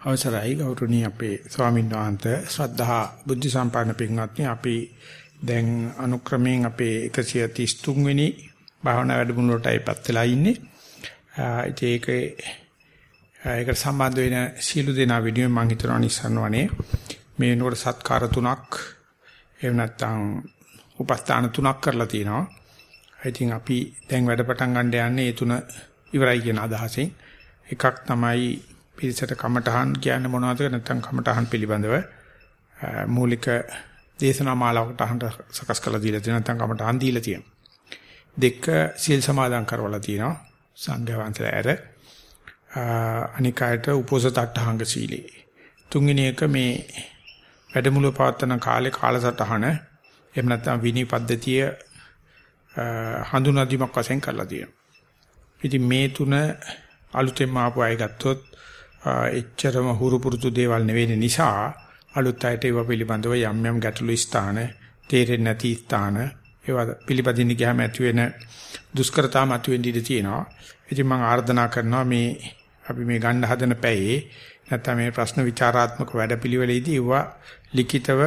අවසරයි ගෞරවනීය අපේ ස්වාමීන් වහන්සේ ශ්‍රද්ධා බුද්ධ සම්පන්න පින්වත්නි අපි දැන් අනුක්‍රමයෙන් අපේ 133 වෙනි භාවනා වැඩමුළුවටයිපත් වෙලා ඉන්නේ. ඒක ඒකට සම්බන්ධ වෙන සීළු දෙනා විදිහේ මම හිතනවා නිසන්වනේ මේ වෙනකොට සත්කාර තුනක් එහෙම නැත්නම් උපස්ථාන තුනක් කරලා තිනවා. ඉතින් අපි දැන් වැඩ පටන් ගන්න යන්නේ ඒ තුන ඉවරයි කියන අදහසෙන්. එකක් තමයි පිරිසට කමඨහන් කියන්නේ මොනවද නැත්නම් කමඨහන් පිළිබඳව මූලික දේශනා මාලාවකට අහන්න සකස් කරලා දීලා තියෙනවා නැත්නම් කමඨහන් දීලා තියෙනවා. දෙක සීල් සමාදන් කරවලා තියෙනවා සංඝයා වහන්සේලා ඇර අනිකායට උපෝසත අටහංග සීලේ. තුන්වෙනි එක මේ වැඩමුළුව පවත්වන කාලේ කාලසටහන එහෙම නැත්නම් විනී පද්ධතිය හඳුනා දීමක් වශයෙන් කරලා තියෙනවා. ඉතින් මේ තුන අලුතෙන් ආපු අය ගත්තොත් එච්චරම හුරු පුරුදු දේවල් නෙවෙයි නිසා අලුත් අයට ඒව පිළිබඳව යම් යම් ගැටලු ස්ථාන තේරෙන්නේ නැති ස්ථාන ඒවා පිළිපදින්න ගියාම ඇති වෙන දුෂ්කරතා මතුවෙන්න ඉඩ තියෙනවා. ඉතින් මම ආර්දනා කරනවා මේ අපි මේ ගන්න හදන පැයේ නැත්නම් මේ ප්‍රශ්න විචාරාත්මක වැඩපිළිවෙලෙදී ඒවා ලිඛිතව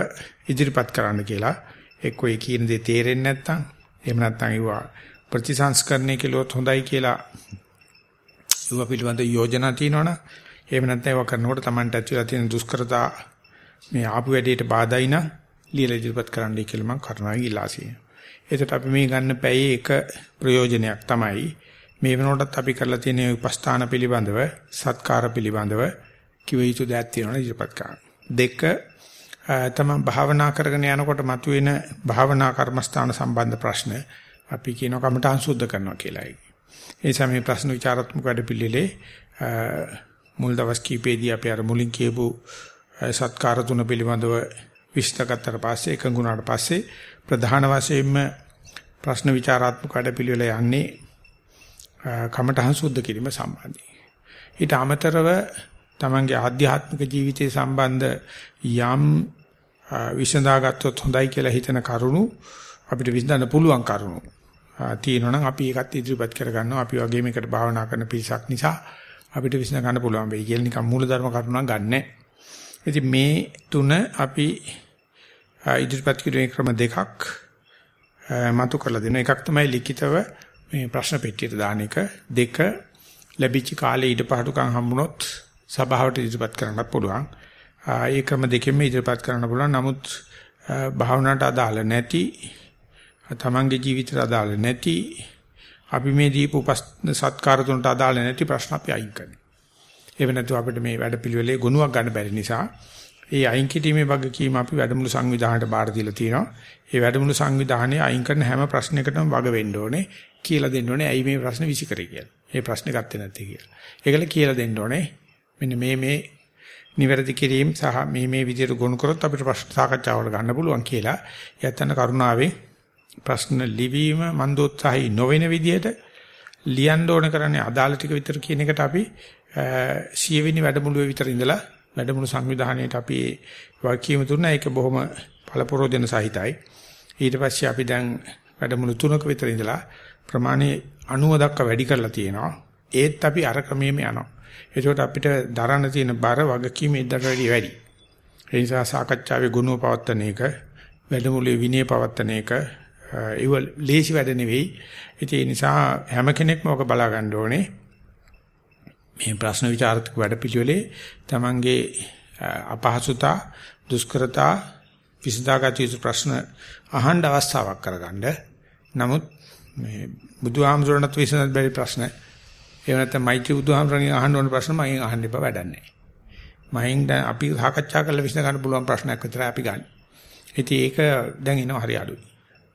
ඉදිරිපත් කරන්න කියලා. එක්කෝ ඒ කියන දේ තේරෙන්නේ නැත්නම් එහෙම නැත්නම් ඒවා ප්‍රතිසංස්කරණය කළොත් හොඳයි කියලා ඒවා පිළිබඳ යෝජනා තියෙනවනේ එහෙම නැත්නම් ඒවා කරනකොට Tamanට ඇතිවලා තියෙන දුෂ්කරතා මේ ආපු වැඩේට බාධායි නම් ලියලා ඉදිරිපත් කරන්නයි කියලා මම කරුණාවෙන් ඉල්ලා සිටිනවා. ඒකට අපි මේ ගන්න පැයේ එක ප්‍රයෝජනයක් තමයි මේ වෙනකොටත් අපි කරලා තියෙන උපස්ථාන පිළිබඳව සත්කාර පිළිබඳව කිව යුතු දෙයක් තියෙනවා ඉදිරිපත් කරන්න. දෙක තමයි භාවනා කරගෙන යනකොට මතුවෙන භාවනා කර්මස්ථාන සම්බන්ධ ප්‍රශ්න අපි කියන කමඨාන් සුද්ධ කරනවා කියලායි. ඒ සමේ ප්‍රශ්න විචාරාත්මක වැඩ පිළිලේ මුල් දවස් කීපෙදී අපි අර මුලින් කියපු සත්කාර තුන පිළිබඳව විශ්ලේෂ කරතර පස්සේ එකඟුණාට පස්සේ ප්‍රධාන වශයෙන්ම ප්‍රශ්න විචාරාත්මක වැඩපිළිවෙල යන්නේ කමඨහං සුද්ධ කිරීම සම්බන්ධයි. ඊට අමතරව තමන්ගේ ආධ්‍යාත්මික ජීවිතය සම්බන්ධ යම් විසඳාගත්තොත් හොඳයි කියලා හිතන කරුණු අපිට විසඳන්න පුළුවන් කරුණු තියෙනවා නම් අපි ඒකත් ඉදිරිපත් කරගන්නවා. අපි වගේ මේකට භාවනා කරන පිරිසක් නිසා අපිට විශ්න ගන්න පුළුවන් වෙයි කියලා නිකන් මූලධර්ම කරුණක් ගන්නෑ. ඉතින් මේ තුන අපි ඉදිරිපත් කිරීමේ ක්‍රම දෙකක් මතු කරලා දෙනවා. එකක් තමයි ලිඛිතව මේ ප්‍රශ්න පෙට්ටියට දාන එක. දෙක ලැබිච්ච කාලේ ඊටපහටුකම් හම්බුනොත් සභාවට ඉදිරිපත් කරන්නත් පුළුවන්. ඒ ක්‍රම දෙකෙන්ම ඉදිරිපත් කරන්න පුළුවන්. නමුත් භාවනාවට අදාළ නැති තමන්ගේ ජීවිතයට අදාළ නැති අපි මේ දීප සත්කාර තුනට අදාළ නැති ප්‍රශ්න අපි අයින් කරනවා. ඒව නැතුව අපිට මේ වැඩපිළිවෙලේ ගුණයක් ගන්න බැරි නිසා ඒ අයින් කිරීමේ වගකීම අපි වැඩමුළු සංවිධානයට බාර දීලා තියෙනවා. ඒ වැඩමුළු සංවිධානයේ අයින් කරන හැම ප්‍රශ්නයකටම වග වෙන්න ඕනේ කියලා දෙන්න ඕනේ. ඇයි මේ ප්‍රශ්න විසිකරේ කියලා. මේ ප්‍රශ්නේ ගත්තේ නැත්තේ කියලා. ඒකල කියලා දෙන්න ඕනේ. මෙන්න මේ මේ නිවැරදි කිරීම සහ මේ මේ විදිහට ගොනු කරොත් අපිට ප්‍රශ්න සාකච්ඡාවල ගන්න පුළුවන් කියලා. යැත්තන කරුණාවෙන් ප්‍රශ්න ලිවීම මන්දෝත්සාහී නොවන විදිහට ලියන්න ඕන කරන්නේ අදාළ ටික විතර කියන එකට අපි සියවෙනි වැඩමුළුවේ විතර ඉඳලා වැඩමුළු සංවිධානයේට අපි වාක්‍යම තුන ඒක බොහොම පළපොරොදෙන සහිතයි. ඊට පස්සේ අපි දැන් වැඩමුළු තුනක විතර ඉඳලා ප්‍රමාණي 90 දක්වා වැඩි කරලා තියෙනවා. ඒත් අපි අර ක්‍රමයේම යනවා. ඒකට අපිට දරන්න තියෙන බර වගකීම ඉදට වැඩි වැඩි. ඒ නිසා සාකච්ඡාවේ ගුණව පවත්තන එක වැඩමුළුවේ විනය පවත්තන එක ඒව ලේසි වැඩ නෙවෙයි. ඒ නිසා හැම කෙනෙක්ම ඔක බලා ගන්න ඕනේ. මේ ප්‍රශ්න විචාරක වැඩ පිළිවෙලේ තමන්ගේ අපහසුතා, දුෂ්කරතා, විසඳාගත යුතු ප්‍රශ්න අහන්න අවස්ථාවක් කරගන්න. නමුත් මේ බුදුහාමුදුරණත් විසඳන්න බැරි ප්‍රශ්න එහෙම නැත්නම් මෛත්‍රී බුදුහාමුදුරණගෙන් අහන්න ඕන ප්‍රශ්න මගෙන් අහන්න එපා වැඩක් නැහැ. මයින් දැන් අපි සාකච්ඡා කරලා විසඳ ගන්න පුළුවන් ප්‍රශ්නයක් විතරයි අපි ගන්න. ඉතින් ඒක දැන් එනවා හරි අඩුයි.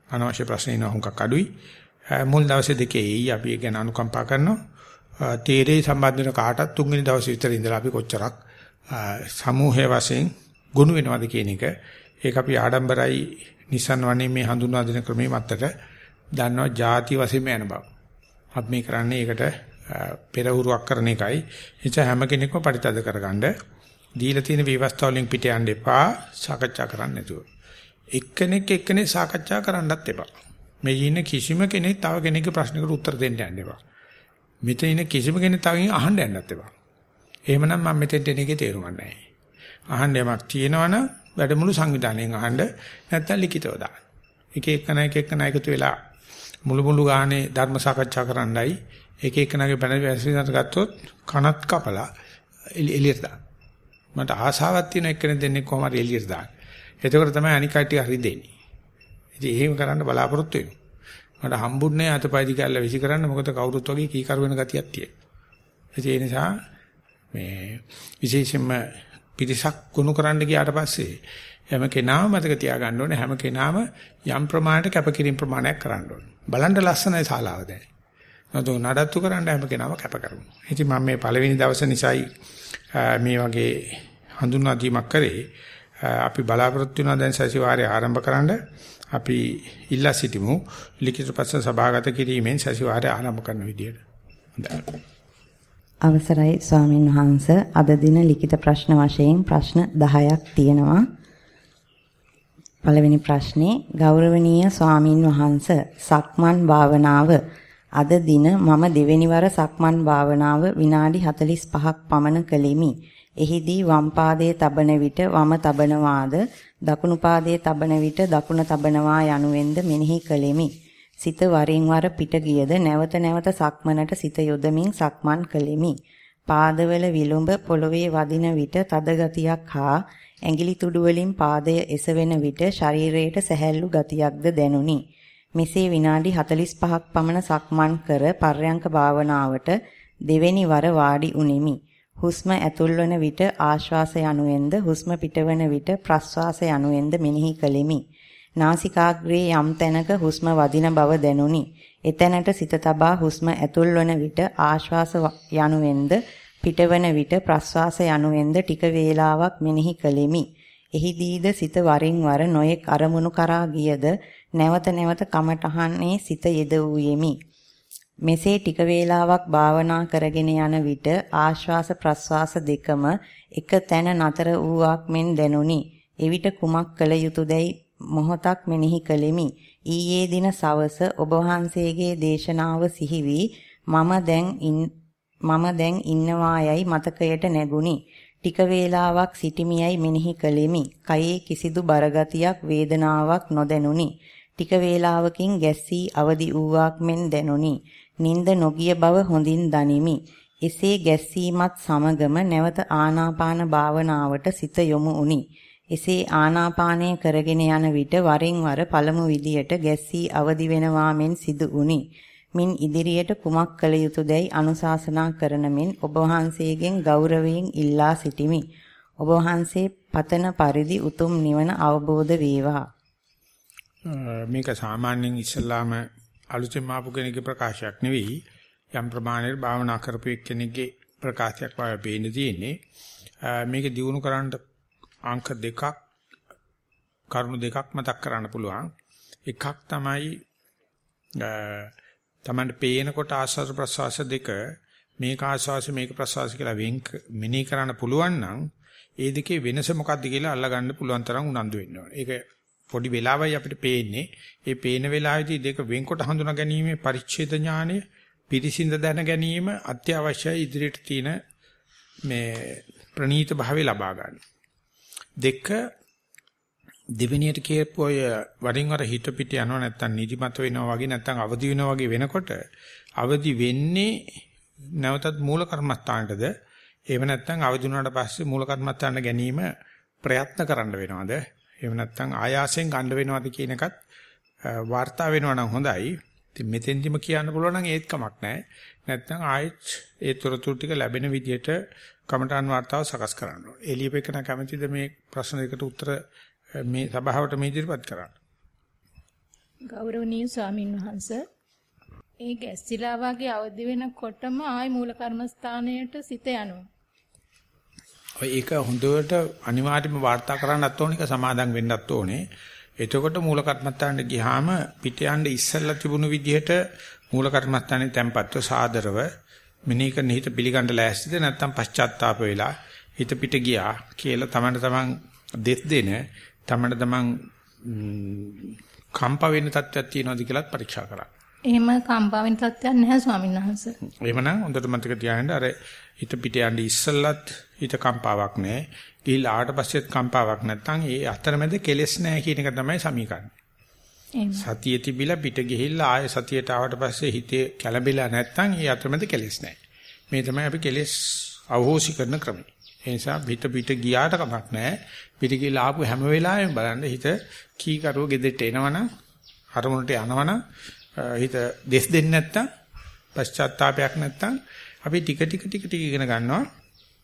අනවශ්‍ය ප්‍රශ්න එනවා හුඟක් අඩුයි. මුල් දවසේ දෙකේ අපි ගැන අනුකම්පා කරනවා. තීරේ සම්බන්ධ වෙන කාටත් තුන්වෙනි දවසේ විතර ඉඳලා අපි කොච්චරක් සමූහය වශයෙන් ගුණ වෙනවද කියන එක ඒක අපි ආඩම්බරයි Nissan වනේ මේ හඳුන්වා දෙන ක්‍රමයේ මත්තට දන්නවා ಜಾති වශයෙන් යන බව. අපි මේ කරන්නේ ඒකට පෙරහුරුවක් කරන එකයි. එනිසා හැම කෙනෙක්ම පරිතද කරගන්න දීලා තියෙන විවස්ථා වලින් පිට යන්න එපා සාකච්ඡා කරන්න නැතුව. එක්කෙනෙක් එක්කෙනෙක් සාකච්ඡා කරන්නත් එපා. මේ ඉන්න කිසිම කෙනෙක් තව කෙනෙක්ගේ ප්‍රශ්නකට උත්තර දෙන්න යන්න එපා. මෙතන ඉන්න කිසිම කෙනෙක් තව කෙනෙක් අහන්න යන්නත් එපා. එහෙමනම් මම මෙතෙන්ට එන එකේ තේරුමක් නැහැ. අහන්න යමක් තියෙනවනම් වැඩමුළු සංවිධානයෙන් අහන්න නැත්නම් ලිඛිතව දාන්න. එක එකන එක එකන එකතු වෙලා මුළු මුළු ගානේ ධර්ම සාකච්ඡා කරන්නයි එක එකනගේ බණ වැසිනට ගත්තොත් කනත් කපලා එළියට දාන්න. මට ආසාවක් තියෙන එක්කෙනෙක් දෙන්නේ කොහොම හරි එළියට දාන්න. එතකොට තමයි අනික් කට්ටිය හරි දෙන්නේ. ඉතින් එහෙම කරන්න බලාපොරොත්තු වෙනවා. මට හම්බුන්නේ අතපය දිගල්ල විසි කරන්න මොකද කවුරුත් වගේ කීකරු වෙන ගතියක් තියෙනවා. ඒ නිසා මේ විශේෂයෙන්ම පිරිසක් ගොනු කරන්න ගියාට පස්සේ හැම කෙනාම මතක තියාගන්න ඕනේ හැම කෙනාම යම් ප්‍රමාණයකට කැපකිරීම ප්‍රමාණයක් කරන්න ඕනේ. බලන්න ලස්සනයි ශාලාව දැන්. නතු නඩත්තු කරන්න හැම කෙනාම කැප කරනවා. ඉතින් මම මේ පළවෙනි දවසේ නිසායි මේ වගේ හඳුන්වා දීමක් කරේ. අපි බලාපොරොත්තු වෙනවා දැන් සැසිවාරය ආරම්භකරනද අපි ඉල්ලා සිටිමු ලිඛිත ප්‍රශ්න සභාගත කිරීමෙන් සැසිවාරය ආරම්භ කරන විදියට. අවසරයි ස්වාමින් වහන්ස අද දින ලිඛිත ප්‍රශ්න වශයෙන් ප්‍රශ්න 10ක් තියෙනවා. පළවෙනි ප්‍රශ්නේ ගෞරවනීය ස්වාමින් වහන්ස සක්මන් භාවනාව අද දින මම දෙවෙනි වර සක්මන් භාවනාව විනාඩි 45ක් පමණ කළෙමි. එහිදී වම් පාදයේ තබන විට වම තබනවාද දකුණු පාදයේ තබන විට දකුණ තබනවා යනුවෙන්ද මෙනෙහි කළෙමි. සිත වරින් වර පිට ගියද නැවත නැවත සක්මනට සිත යොදමින් සක්මන් කළෙමි. පාදවල විලුඹ පොළවේ වදින විට තද ගතියක් හා ඇඟිලි තුඩු වලින් පාදය එසවෙන විට ශරීරයට සැහැල්ලු ගතියක්ද දැනුනි. මෙසේ විනාඩි 45ක් පමණ සක්මන් කර පර්යංක භාවනාවට දෙවෙනි වර වාඩි උනේමි. හුස්ම ඇතුල් වන විට ආශ්වාස යනුවෙන්ද හුස්ම පිටවන විට ප්‍රශ්වාස යනුවෙන්ද මෙනෙහි කළෙමි. නාසිකාග්‍රේ යම් තැනක හුස්ම වදින බව දැනුනි. එතැනට සිත තබා හුස්ම ඇතුල් වන විට ආශ්වාස යනුවෙන්ද පිටවන විට ප්‍රශ්වාස යනුවෙන්ද ටික වේලාවක් මෙනෙහි කළෙමි. එහිදීද සිත වරින් වර නොයෙක් අරමුණු කරා ගියද නැවත නැවත කමටහන්නේ සිත යෙදුවෙමි. මෙසේ ටික වේලාවක් භාවනා කරගෙන යන විට ආශ්වාස ප්‍රශ්වාස දෙකම එක තැන නතර වූවක් මෙන් දැනුනි. එවිට කුමක් කළ යුතුයදයි මොහොතක් මෙනෙහි කළෙමි. ඊයේ දින සවස ඔබ වහන්සේගේ දේශනාව සිහි වී මම දැන් මම දැන් ඉන්නවායයි මතකයට නැගුණි. ටික වේලාවක් සිටිමියයි මෙනෙහි කළෙමි. කයේ කිසිදු බරගතියක් වේදනාවක් නොදැනුනි. ටික වේලාවකින් ගැස්සී අවදි වූවක් මෙන් දැනුනි. නිින්ද නොගිය බව හොඳින් දනිමි. එසේ ගැස්සීමත් සමගම නැවත ආනාපාන භාවනාවට සිත යොමු වුනි. එසේ ආනාපානය කරගෙන යන විට වරින් වර පළමු විදියට ගැස්සී අවදි වෙනවා මෙන් සිදු වුනි. මින් ඉදිරියට කුමක් කළ යුතුයදයි අනුශාසනා කරන මෙන් ඔබ වහන්සේගෙන් ගෞරවයෙන් ඉල්ලා සිටිමි. ඔබ වහන්සේ පතන පරිදි උතුම් නිවන අවබෝධ වේවා. මේක සාමාන්‍යයෙන් ඉස්ලාම අලුතෙන් ආපු කෙනෙකුගේ ප්‍රකාශයක් නෙවෙයි. යම් ප්‍රමාණයකට භාවනා කරපු එක්කෙනෙක්ගේ ප්‍රකාශයක් වගේ පේන්න තියෙන්නේ. මේක දිනු කරන්න අංක දෙකක් කරුණු දෙකක් මතක් කරන්න පුළුවන්. එකක් තමයි තමන්ට පේනකොට ආස්වාද ප්‍රසවාස දෙක මේක ආස්වාස මේක ප්‍රසවාස කියලා වෙන් මෙනෙහි කරන්න පුළුවන් නම් ඒ දෙකේ වෙනස මොකක්ද කියලා අල්ලගන්න පුළුවන් තරම් උනන්දු වෙන්න ඕනේ. ඒක පොඩි වෙලාවයි අපිට පේන්නේ. ඒ පේන වෙලාවේදී දෙක වෙන්කොට හඳුනා ගැනීමේ පරිච්ඡේද ඥානය පිරිසිඳ දැන ගැනීම අත්‍යවශ්‍යයි ඉදිරියට තියෙන මේ ප්‍රනීත භාවය ලබා ගන්න. දෙක දෙවෙනියට කියපු ඔය වරින් වර හිත පිට යනවා නැත්තම් නිදිමත වෙනවා වගේ නැත්තම් අවදි වෙනවා වගේ වෙනකොට අවදි වෙන්නේ නැවතත් මූල කර්මස්ථානටද එහෙම නැත්තම් අවදි වුණාට පස්සේ මූල කර්මස්ථානට ගැනීම ප්‍රයත්න කරන්න වෙනවද එහෙම නැත්තම් ආයාසයෙන් ගන්න වෙනවද කියන එකත් වාර්තා වෙනවා නම් හොඳයි ඉතින් මෙතෙන්දිම කියන්න පුළුවන් නම් ඒත් කමක් නැහැ නැත්තම් ආයෙත් ඒ තොරතුරු ටික ලැබෙන විදිහට කමඨාන් වාර්තාව සකස් කරන්න ඕනේ. එළියපෙකන කැමැතිද මේ ප්‍රශ්න දෙකට උත්තර මේ සභාවට මේ ඉදිරිපත් කරන්න. ගෞරවනීය ස්වාමින් වහන්සේ ඒ ගැස්සිලා වගේ අවදි වෙනකොටම ආයි මූල කර්මස්ථානයට සිත යනවා. ඔය ඒක හොඳට අනිවාර්යයෙන්ම වාර්තා කරන්නත් ඕනේ, ඒක සමාදම් වෙන්නත් ඕනේ. එතකොට මූල කර්මස්ථානට ගියාම පිට යන්න ඉස්සෙල්ලා තිබුණු විදිහට මූල කර්මස්ථානේ tempatව සාදරව මෙනෙහි කරන හිත පිළිගන්න ලෑස්තිද නැත්නම් පශ්චාත්තාප වෙලා හිත පිට ගියා කියලා තමන්ට තමන් දෙස් දෙන තමන්ට තමන් කම්ප වෙන තත්ත්වයක් තියෙනවද කියලාත් පරීක්ෂා කරා. එහෙම කම්පා වෙන තත්ත්වයක් නැහැ ස්වාමීන් වහන්සේ. එහෙමනම් හොඳට මතක තියාගන්න අර හිත පිට යන්නේ ඉස්සල්ලත් හිත කම්පාවක් නැහැ. ගිහිල්ලා ආවට පස්සෙත් කම්පාවක් නැත්නම් ඒ අතරමැද කෙලෙස් නැහැ කියන එක තමයි සමීකරණය. සතිය තිබිලා පිට ගිහිල්ලා ආය සතියට ආවට පස්සේ හිතේ කැළඹිලා නැත්නම් ඒ අතරමැද කෙලෙස් නැහැ. මේ තමයි අපි කෙලෙස් අවහෝසි කරන ක්‍රමය. ඒ නිසා පිට පිට ගියාට කමක් නැහැ. පිට ගිහලා ආපු හැම වෙලාවෙම බලන්න හිත කීකරුව ගෙදෙට්ට එනවනම් අරමුණට යනවනම් හිත දෙස් දෙන්නේ නැත්තම් පශ්චාත්තාවයක් නැත්තම් අපි ටික ටික ටික ටික ඉගෙන ගන්නවා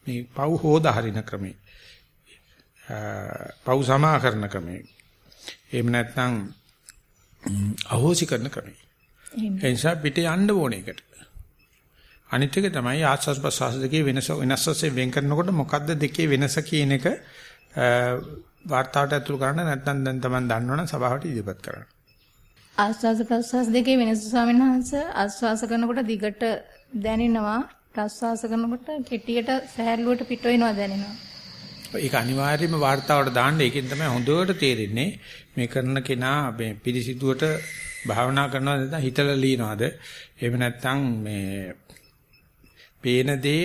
මේ පව් හොදා හරින ක්‍රමේ. පව් සමා කරන ක්‍රමේ. එහෙම නැත්නම් අහෝසි කරන ක්‍රමේ. ඒ නිසා පිට යන්න ඕනේ එකට. අනිත් එක තමයි ආස්වාස් ප්‍රසවාස දෙකේ වෙනස වෙනස් වශයෙන් වෙන් කරනකොට මොකද්ද දෙකේ වෙනස කියන එක වාර්තාවට ඇතුළු කරන්න නැත්නම් දැන් Taman දන්නවනම් සභාවට ඉදිරිපත් කරන්න. ආස්වාස ප්‍රසවාස දෙකේ වෙනස ස්වාමීන් වහන්සේ ආස්වාස කරනකොට දිගට දැනෙනවා ප්‍රසවාස කරනකොට කෙටියට සහැල්ලුවට පිට වෙනවා දැනෙනවා. ඒක අනිවාර්යයෙන්ම වාර්තාවට දාන්න ඒකෙන් තමයි හොඳට තේරෙන්නේ මේ කරන කෙනා මේ පිළිසිදුවට භාවනා කරනවද නැත්නම් හිතලා ලියනවද එහෙම නැත්නම් මේ පේන දේ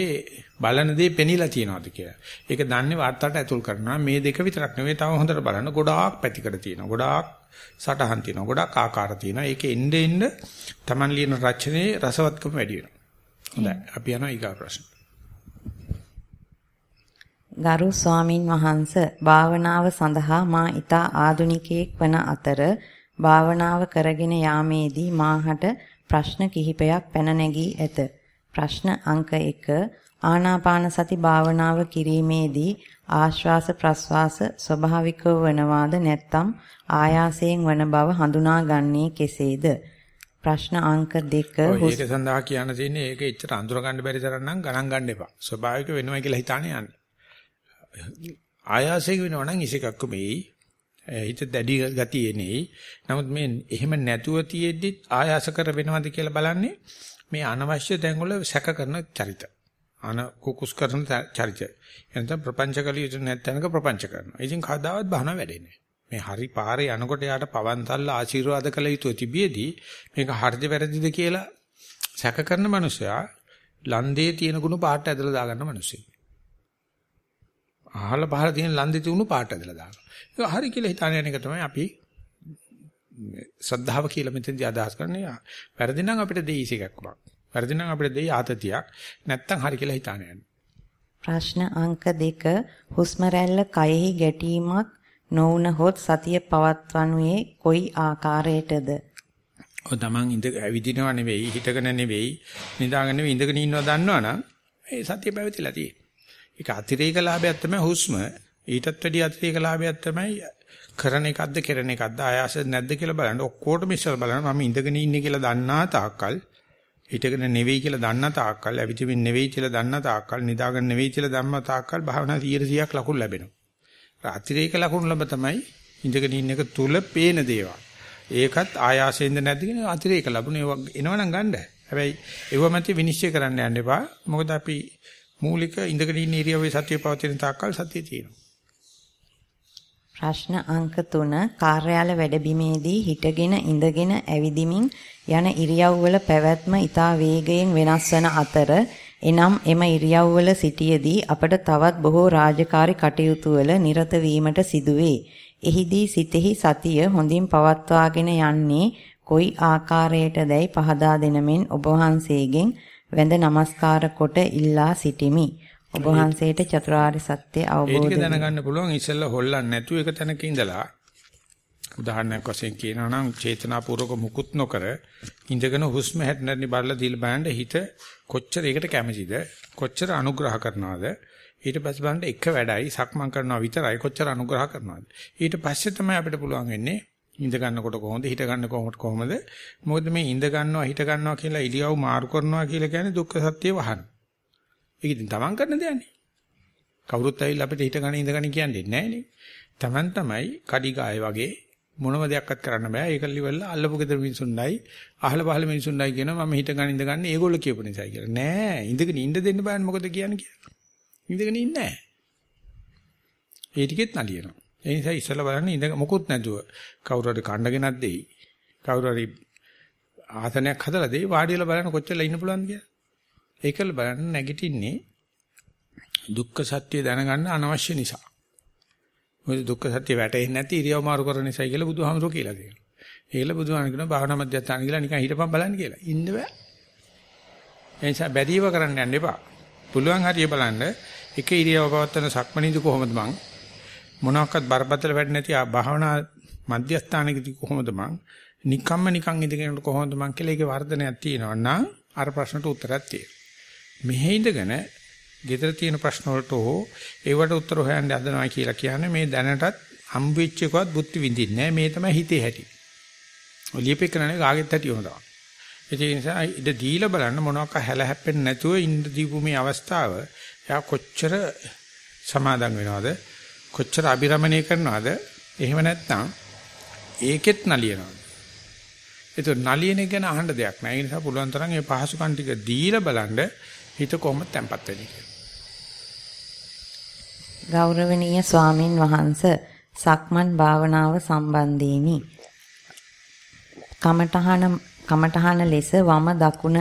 බලන දේ පෙනිලා තියනවාද කියලා. ඒක දන්නේ වාර්තාවට ඇතුල් කරනවා. මේ දෙක විතරක් නෙවෙයි තව හොඳට බලන්න ගොඩාක් පැතිකඩ තියෙනවා. ගොඩාක් සටහන් තියෙනවා. ගොඩාක් ආකාර තියෙනවා. ඒක එන්න එන්න Taman ලියන රචනයේ රසවත්කම වැඩි වෙනවා. හොඳයි. අපි යනවා ඊගා ප්‍රශ්න. ගරු ස්වාමින් වහන්ස භාවනාව සඳහා මා ඊතා ආදුනිකයෙක් වන අතර භාවනාව කරගෙන යාමේදී මාහට ප්‍රශ්න කිහිපයක් පැන නැගී ඇත. ප්‍රශ්න අංක 1 ආනාපාන සති භාවනාව කිරීමේදී ආශ්වාස ප්‍රශ්වාස ස්වභාවිකව වනවාද නැත්නම් ආයාසයෙන් වන බව හඳුනාගන්නේ කෙසේද ප්‍රශ්න අංක 2 ඒක සඳහා කියන්න තියෙන්නේ ඒක එච්චර අඳුර ගන්න බැරි තරම් නම් ගණන් ගන්න එපා ස්වභාවික වෙනවා කියලා හිතානේ යන්න ආයාසයෙන් වෙනවා නම් ඉසේකක්ක මේ හිත දැඩි ගතිය එන්නේ නමුත් මේ එහෙම නැතුව තියෙද්දි ආයාස කර වෙනවද කියලා බලන්නේ මේ අනවශ්‍ය තැන්වල සැක කරන චරිත. අන කුකුස් කරන චරිත. එනත ප්‍රපංච කලිය නැත්නම්ක ප්‍රපංච කරනවා. ඉතින් කවදාවත් බහන වැඩෙන්නේ මේ හරි පාරේ යනකොට යාට පවන්තල්ල ආශිර්වාද කළ යුතු තිබියදී මේක හරිද වැරදිද කියලා සැක කරන මනුස්සයා ලන්දේ තියෙන ගුණ පාට ඇදලා දාගන්න මිනිස්සෙක්. අහල පහල තියෙන ලන්දේ තියුණු පාට ඇදලා දානවා. ඒක හරි කියලා හිතාන යන එක තමයි අපි සද්ධාව කියලා මෙතෙන්දී අදහස් කරන්නේ. වැරදි නම් අපිට දෙයිස එකක් වක්. වැරදි නම් අපිට දෙයි ආතතියක්. නැත්තම් හරි කියලා හිතාන යන්නේ. ප්‍රශ්න අංක 2 හුස්ම රැල්ල කයෙහි ගැටීමක් නොවුනහොත් සතිය පවත්වනුයේ කොයි ආකාරයටද? ඔය තමන් ඉඳ ඇවිදිනව නෙවෙයි හිටගෙන නෙවෙයි නිදාගෙන නෙවෙයි ඉඳගෙන ඉන්නවා දන්නවනම් ඒ සතිය පැවතිලා තියෙන්නේ. ඒක අතිරේක ලාභයක් තමයි හුස්ම. ඊටත් වැඩි අතිරේක ලාභයක් තමයි කරන එකක්ද කරන එකක්ද ආයාස නැද්ද කියලා බලන්න ඔක්කොටම ඉස්සර බලන්න මම ඉඳගෙන ඉන්නේ කියලා දන්නා තාක්කල් හිටගෙන නෙවෙයි කියලා දන්නා තාක්කල් ඇවිදින්න නෙවෙයි කියලා දන්නා තාක්කල් නිදාගෙන නෙවෙයි කියලා ධම්ම තාක්කල් භාවනා 100ක් ලකුණු ලැබෙනවා. අතිරේක ලකුණු ලැබ තමයි ඉඳගෙන ඉන්න එක තුල පේන දේවල්. ඒකත් ආයාසයෙන්ද නැද්ද කියන අතිරේක ලැබුණ ඒවා එනවනම් ගන්න. හැබැයි ඒව මත විනිශ්චය කරන්න යන්න එපා. මොකද අපි මූලික ඉඳගෙන ඉන්න ඉරියව්වේ සතිය පවතින තාක්කල් සතිය තියෙනවා. ප්‍රශ්න අංක 3 කාර්යාල වැඩබිමේදී හිටගෙන ඉඳගෙන ඇවිදිමින් යන ඉරියව්වල පැවැත්ම ඊතා වේගයෙන් වෙනස් වන අතර එනම් එම ඉරියව්වල සිටියේදී අපට තවත් බොහෝ රාජකාරී කටයුතු වල නිරත වීමට සිදුවේ. එහිදී සිතෙහි සතිය හොඳින් පවත්වාගෙන යන්නේ කොයි ආකාරයටදයි පහදා දෙනමින් ඔබ වහන්සේගෙන් වැඳ නමස්කාර කොට ඉල්ලා සිටිමි. ඔබ වහන්සේට චතුරාර්ය සත්‍ය අවබෝධ ඒක දැනගන්න පුළුවන් ඉස්සෙල්ලා හොල්ලන්නේ නැතුව එක තැනක ඉඳලා උදාහරණයක් වශයෙන් කියනවා නම් චේතනාපූර්වක මුකුත් නොකර ඉඳගෙන හුස්ම හැටනරි බලලා දීලා බලන්න හිත කොච්චර ඒකට කැමැතිද? කොච්චර අනුග්‍රහ කරනවද? ඊට පස්සේ බලන්න එක වැඩයි සක්මන් කරනවා විතරයි කොච්චර අනුග්‍රහ කරනවද? ඊට පස්සේ තමයි අපිට පුළුවන් වෙන්නේ ඉඳ ගන්නකොට කොහොමද හිට ගන්න කොහොමද කොහොමද? මොකද මේ ඉඳ ගන්නවා හිට ගන්නවා කියලා ඉලියව් මාරු කරනවා කියලා කියන්නේ දුක්ඛ සත්‍ය වහන. ඒක ඉතින් තමන් කරන දෙයක්නේ. කවුරුත් ඇවිල්ලා අපිට හිට ගන්න ඉඳ ගන්න කියන්නේ නැහනේ. තමන් තමයි කඩි ගාය වගේ මොනම දෙයක්වත් කරන්න බෑ. ඒක liverලා අල්ලපු ගෙදර මිනිසුන්ඩයි අහල පහල මිනිසුන්ඩයි කියනවා මම හිට ගන්න ඉඳ ගන්න ඒගොල්ලෝ කියපු නිසායි කියලා. නෑ ඉඳගෙන ඉඳ දෙන්න බෑනේ මොකද කියන්නේ කියලා. ඉඳගෙන ඉන්නේ නෑ. ඒ ටිකෙත් නලියනවා. ඒ නිසා ඉස්සලා බලන්න ඉඳ මොකුත් නැතුව කවුරු හරි කණ්ඩගෙනක් දෙයි. කවුරු හරි ආසනයක් හදලා දෙයි වාඩි වෙලා බලන්න කොච්චර ඉන්න පුළුවන්ද කියලා. ඒකල බලන්න නැගිටින්නේ දුක්ඛ සත්‍ය දැනගන්න අනවශ්‍ය නිසා. මොකද දුක්ඛ සත්‍ය වැටෙන්නේ නැති ඉරියව් මාරු කරන නිසායි කියලා බුදුහාමුදුරුවෝ කියලා තියෙනවා. ඒකල බුදුහාමුදුරුවෝ කියනවා භාවනා මධ්‍යස්ථාන කියලා නිකන් හිටපන් බලන්න කියලා. ඉන්න බෑ. ඒ නිසා බැරිව කරන්න යන්න එපා. පුළුවන් හරිය බලන්න එක ඉරියව් පවත්තන සක්මණේදී කොහොමද මං මොනවාක්වත් බරපතල වැඩ නැති භාවනා මධ්‍යස්ථානකදී කොහොමද මං නිකම්ම නිකන් ඉඳගෙන කොහොමද මං කියලා ඒකේ වර්ධනයක් තියෙනවා නම් අර ප්‍රශ්නට උත්තරයක් තියෙනවා. මෙහි ඉඳගෙන ගෙදර තියෙන ප්‍රශ්න වලට හෝ ඒවට උත්තර හොයන්න හදනවා කියලා කියන්නේ මේ දැනටත් හම්බෙච්ච එකවත් බුද්ධි විඳින්නේ නැහැ. මේ තමයි හිතේ හැටි. ඔය ලියපෙකනනේ ගාගෙත් හැටි උනවා. ඒ නිසා ඉඳ දීලා බලන්න මොනවාක හැල හැප්පෙන්නේ නැතුව ඉඳ දීපු මේ අවස්ථාව එයා කොච්චර සමාදම් වෙනවද? කොච්චර අබිරමණය කරනවද? එහෙම නැත්නම් ඒකෙත් නලියනවද? ඒක නලියන ගැන අහන්න දෙයක් නෑ. ඒ නිසා පුළුවන් තරම් මේ පහසුකම් ටික දීලා බලන්න හිත කොහොමද තැම්පත් වෙන්නේ කියලා. ගෞරවනීය ස්වාමින් වහන්ස සක්මන් භාවනාව සම්බන්ධීනි. කමඨහන කමඨහන ලෙස වම දකුණ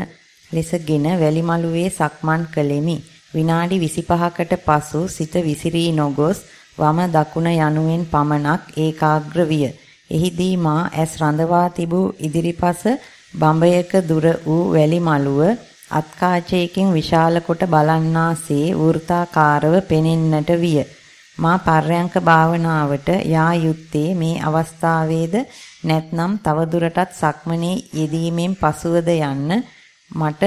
ලෙසගෙන වැලිමලුවේ සක්මන් කළෙමි. විනාඩි 25කට පසු සිත විසිරී නොගොස් වම දකුණ යනුවෙන් පමණක් ඒකාග්‍ර විය. එහිදී මා ඇස් රඳවා තිබූ ඉදිරිපස බඹයක දුර වූ වැලි මළුව අත්කාචයකින් විශාල කොට බලන්නාසේ වෘත්තාකාරව පෙනෙන්නට විය. මා පර්යංක භාවනාවට යා යුත්තේ මේ අවස්ථාවේද නැත්නම් තවදුරටත් සක්මනේ යෙදීමෙන් පසුවද යන්න මට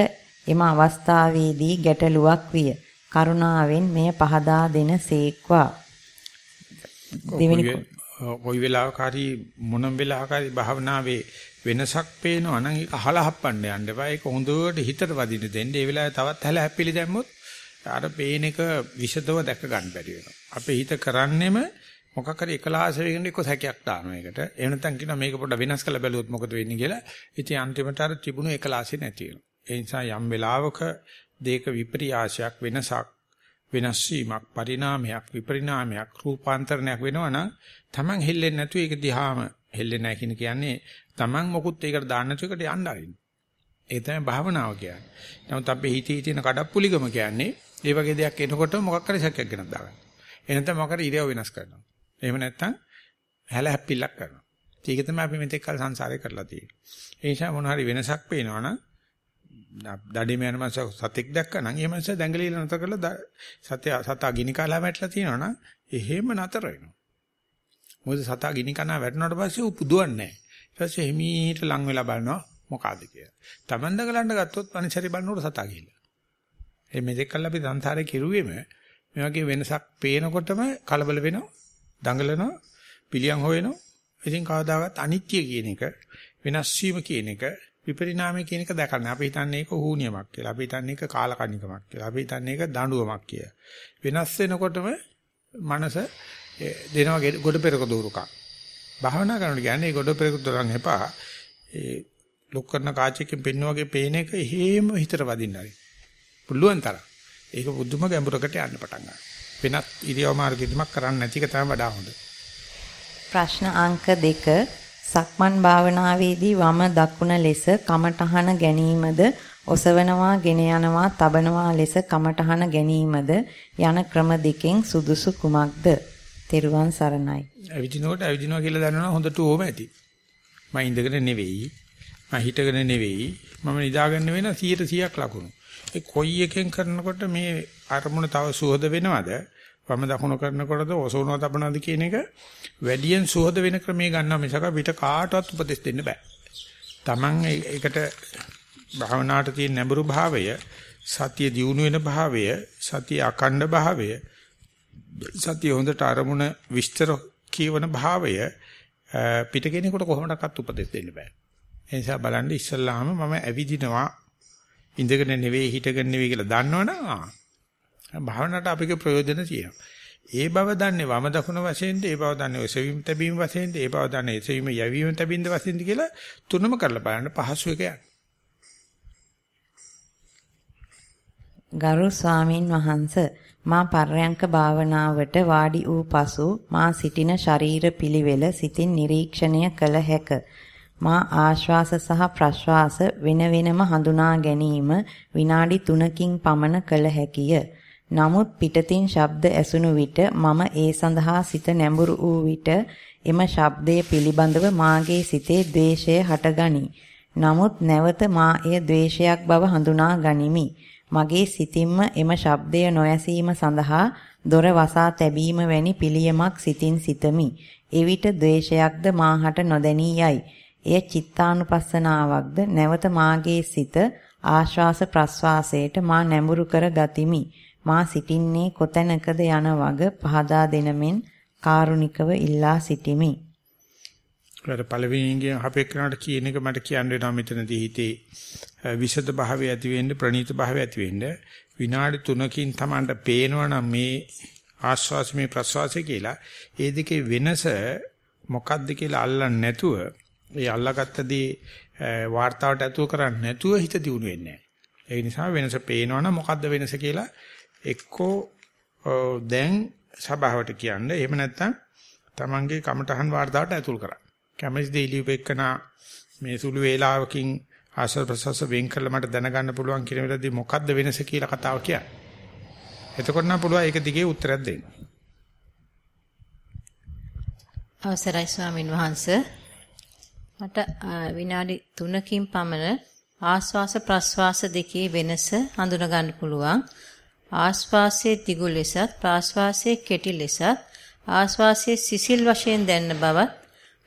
එම අවස්ථාවේදී ගැටලුවක් විය. කරුණාවෙන් මෙය පහදා දෙන සේක්වා. දෙවෙනි කොයි වෙලාවක හරි මොනම් වෙලාවක හරි භාවනාවේ වෙනසක් පේනවා නම් ඒක අහලා හප්පන්න යන්න එපා. ඒක හොඳට හිතට වදින්න දෙන්න. ඒ වෙලාවේ තවත් හැල හැපිලි දැම්මොත් අර පේන එක විෂදව දැක ගන්න බැරි වෙනවා. අපේ හිත කරන්නේම මොකක් හරි එකලාස වෙගෙන එක්ක සැකයක් දානවා ඒකට. එහෙම නැත්නම් කියනවා මේක පොඩ්ඩ වෙනස් කරලා බැලුවොත් මොකද වෙන්නේ කියලා. ඉතින් අන්තිමට අර තිබුණු එකලාසෙ නැති වෙනවා. ඒ නිසා යම් වෙලාවක දේක විපරියාශයක් වෙනසක් වෙනස් වීමක් පරිණාමයක් විපරිණාමයක් රූපාන්තරණයක් වෙනවනම් Taman හෙල්ලෙන්නේ නැතුව ඒක දිහාම හෙල්ලෙන්නේ නැහැ කියන්නේ Taman මොකුත් ඒකට දාන්න නැතුව එකට යන්න ආරින්න. ඒ තමයි භාවනාව කියන්නේ. නමුත් අපේ හිතේ තියෙන කඩප්පුලිකම කියන්නේ ඒ වගේ දෙයක් එනකොට මොකක් හරි සැකයක් ගෙනත් දාගන්න. එනතම මොකක් හරි ඉරියව් වෙනස් කරනවා. එහෙම නැත්නම් හැල හැප්පිල්ලක් කරනවා. ඒක තමයි අපි මෙතෙක් කල සංසාරේ කරලා තියෙන්නේ. ඒ නිසා මොන හරි වෙනසක් පේනවනම් දඩේම යන මනස සතෙක් දැක්කනම් ඒ මනස දැඟලිලා නැතර කරලා සතය සතා ගිනි කාලා වැටලා තියෙනවනම් එහෙම නතර වෙනවා. මොකද සතා ගිනි කනවා වැටුණාට පස්සේ ඌ පුදුවන්නේ නැහැ. ඊට පස්සේ හිමීට ලං වෙලා බලනවා මොකಾದ කියලා. Taman දඟලන්න ගත්තොත් පනිසරි බලනකොට සතා ගිහිල්ලා. ඒ මෙතෙක් කල් අපි සංසාරේ කිරුවේම මේ වගේ වෙනසක් පේනකොටම කලබල වෙනවා, දඟලනවා, පිළියම් හොයනවා. ඉතින් කවදාවත් අනිත්‍ය කියන එක, වෙනස් වීම කියන එක විපරිණාමය කියන එක දැකන්නේ. අපි හිතන්නේ ඒක හූනියමක් කියලා. අපි හිතන්නේ ඒක කාලකන්නිකමක් කියලා. අපි හිතන්නේ ඒක දඬුවමක් කියලා. වෙනස් වෙනකොටම මනස දෙනවා ගොඩ පෙරක දෝරුකක්. භාවනා කරනකොට කියන්නේ ගොඩ පෙරක දෝරන් එපා. ඒ ලොක් කරන කාචයකින් පෙන්න වගේ පේන එක එහෙම හිතට වදින්න හරි. පුළුවන් තරම්. ඒක බුදුම ගැඹුරකට යන්න පටන් ගන්නවා. වෙනත් ඉරියව් මාර්ගෙදිමක් කරන්න නැති එක තමයි වඩා හොඳ. ප්‍රශ්න අංක 2 සක්මන් භාවනාවේදී වම දකුණ ලෙස කමඨහන ගැනීමද ඔසවනවා ගෙන යනවා තබනවා ලෙස කමඨහන ගැනීමද යන ක්‍රම දෙකෙන් සුදුසු කුමක්ද? තෙරුවන් සරණයි. අවිජිනෝට අවිජිනෝ කියලා දන්නවනම් හොඳට ඕම ඇති. මම ඉඳගෙන නෙවෙයි. මම හිටගෙන නෙවෙයි. මම නිදාගන්න වෙන 100%ක් ලකුණු. ඒ කොයි එකෙන් කරනකොට මේ අරමුණ තව සුහද වෙනවද? වම දකුණු කරනකොටද ඔසවනවා තබනවාද කියන එක වැඩියෙන් සුහද වෙන ක්‍රමයේ ගන්නවා මිසක පිට කාටවත් උපදෙස් දෙන්න බෑ. Taman ඒකට භාවනාවට තියෙන නැඹුරු භාවය, සතිය දියුණු වෙන භාවය, සතිය අකණ්ඩ භාවය, සතිය හොඳට අරමුණ විස්තර කියවන භාවය පිට කෙනෙකුට කොහොමඩක්වත් උපදෙස් දෙන්න බෑ. ඒ නිසා බලන්න ඉස්සල්ලාම මම ඇවිදිනවා ඉඳගෙන නෙවෙයි හිටගෙන නෙවෙයි කියලා දන්නවනම් භාවනාවට අපිට ප්‍රයෝජන තියෙනවා. ඒ බව දන්නේ වම දකුණ වශයෙන්ද ඒ බව දන්නේ ඔසවීම තැබීම වශයෙන්ද ඒ බව දන්නේ එසවීම යැවීම තැබීම වශයෙන්ද කියලා තුනම කරලා බලන්න පහසු එක යන්න. ගරු ස්වාමින් වහන්ස මා පර්යංක භාවනාවට වාඩි වූ පසු මා සිටින ශරීර පිළිවෙල සිතින් නිරීක්ෂණය කළ හැක. මා ආශ්වාස සහ ප්‍රශ්වාස වෙන වෙනම හඳුනා ගැනීම විනාඩි 3කින් පමණ කළ හැකිය. නමුත් පිටතින් ශබ්ද ඇසුණු විට මම ඒ සඳහා සිත නැඹුරු වූ විට එම ශබ්දය පිළිබඳව මාගේ සිතේ ද්වේෂය හටගනී. නමුත් නැවත මා එය ද්වේෂයක් බව හඳුනා ගනිමි. මගේ සිතින්ම එම ශබ්දය නොඇසීම සඳහා දොර වසා තැබීම වැනි පිළියමක් සිතින් සිතමි. එවිට ද්වේෂයක්ද මාහට නොදැනී යයි. එය චිත්තානුපස්සනාවක්ද නැවත මාගේ සිත ආශ්වාස ප්‍රශ්වාසයට මා නැඹුරු කර ගතිමි. මා සිටින්නේ කොතැනකද යන වග පහදා දෙනමෙන් කාරුණිකව ඉල්ලා සිටිමි. ඒකට පළවෙනිගෙන් අපේ කරාට කියන එක මට කියන්න වෙනවා මෙතනදී හිතේ. විෂද භාවය ඇති වෙන්න ප්‍රණීත භාවය ඇති වෙන්න විනාඩි 3කින් Tamanට පේනවනම් මේ ආස්වාස මේ ප්‍රස්වාසය කියලා ඒ දෙකේ වෙනස මොකක්ද කියලා අල්ලන්නේ නැතුව ඒ අල්ලාගත්තදී වார்த்தාවට ඇතුව කරන්නේ නැතුව හිත දියුණු වෙන්නේ නැහැ. ඒ නිසා වෙනස පේනවනම් මොකද්ද වෙනස කියලා එක්කෝ දැන් සභාවට කියන්න. එහෙම නැත්නම් Tamanගේ කමටහන් වார்த்தාවට ඇතුල් කරන්න. කැමැති දේ ලියුපෙකන මේ සුළු වේලාවකින් ආශ්‍රව ප්‍රසස්ස වෙන් කරලා මට දැනගන්න පුළුවන් කියන වෙලාවේදී මොකද්ද වෙනස කියලා කතාව කියන්නේ. එතකොට නම් පුළුවන් ඒක දිගේ උත්තරයක් දෙන්න. අවසරයි ස්වාමින් වහන්සේ මට විනාඩි 3කින් පමණ ආස්වාස ප්‍රස්වාස දෙකේ වෙනස හඳුනා ගන්න පුළුවන්. ආශ්වාසයේ දිගු ලෙසත් ප්‍රාශ්වාසයේ කෙටි ලෙසත් ආශ්වාසයේ සිසිල් වශයෙන් දැනෙන බවත්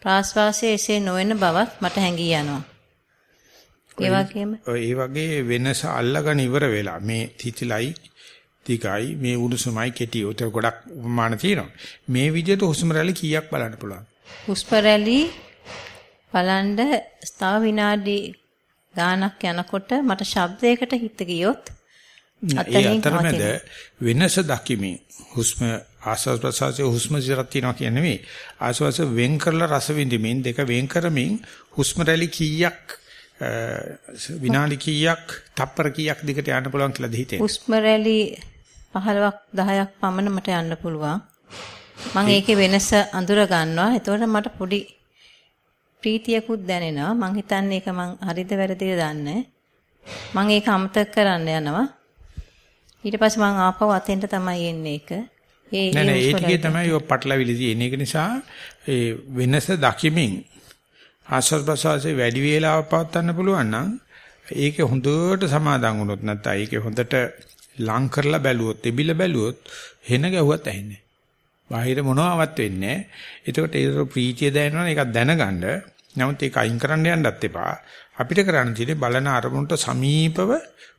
ප්‍රාශ්වාසයේ එසේ නොවන බවත් මට හැඟී යනවා. ඒ වගේම ඒ වගේ වෙනස අල්ලගෙන ඉවර වෙලා මේ තිතිලයි දිගයි මේ උණුසුමයි කෙටි උත ගොඩක් උපමාන තියෙනවා. මේ විදිහට හුස්ම රැලි කීයක් බලන්න පුළුවන්? හුස්ම රැලි බලන්න තව විනාඩි ගානක් යනකොට මට ශබ්දයකට හිත ගියොත් ඒ අතරමැද වෙනස දකිමින් හුස්ම ආස්වාද ප්‍රසආසයේ හුස්ම සිරක් තියනවා කියන්නේ නෙවෙයි ආස්වාස වෙන් කරලා රස විඳිමින් දෙක වෙන් කරමින් හුස්ම රැලි කීයක් විනාඩි කීයක් තප්පර කීයක් දිගට යන්න පුළුවන් කියලා දෙහිතේ හුස්ම රැලි 15ක් 10ක් පමණ මට යන්න පුළුවන්. මම ඒකේ වෙනස අඳුර ගන්නවා එතකොට මට පොඩි ප්‍රීතියකුත් දැනෙනවා. මං හිතන්නේ ඒක මං හරිද වැරදිද දන්නේ. මං ඒක අමතක කරන්න යනවා ඊට පස්සේ මම ආපහු අතෙන්ට තමයි එන්නේ ඒක. ඒ නෑ නෑ ඒ ටිකේ තමයි ඔය පටලවිලි තියෙන්නේ. ඒක නිසා ඒ වෙනස දකිමින් ආශ්වාස ප්‍රශ්වාසයේ වැඩි වේලාවක් පවත්වන්න පුළුවන් නම් ඒක හොඳට සමාදන් වුණොත් නැත්නම් ඒක හොඳට ලං කරලා බැලුවොත් එබිල බැලුවොත් හෙන ගැහුවත් ඇහෙන්නේ. බාහිර මොනවත් වෙන්නේ නැහැ. එතකොට ඒක ප්‍රීතිය දැනෙනවා ඒක දැනගන්න. නමුත් ඒක අයින් කරන්න යන්නත් එපා. අපිට කරන්න තියෙන්නේ බලන අරමුණට සමීපව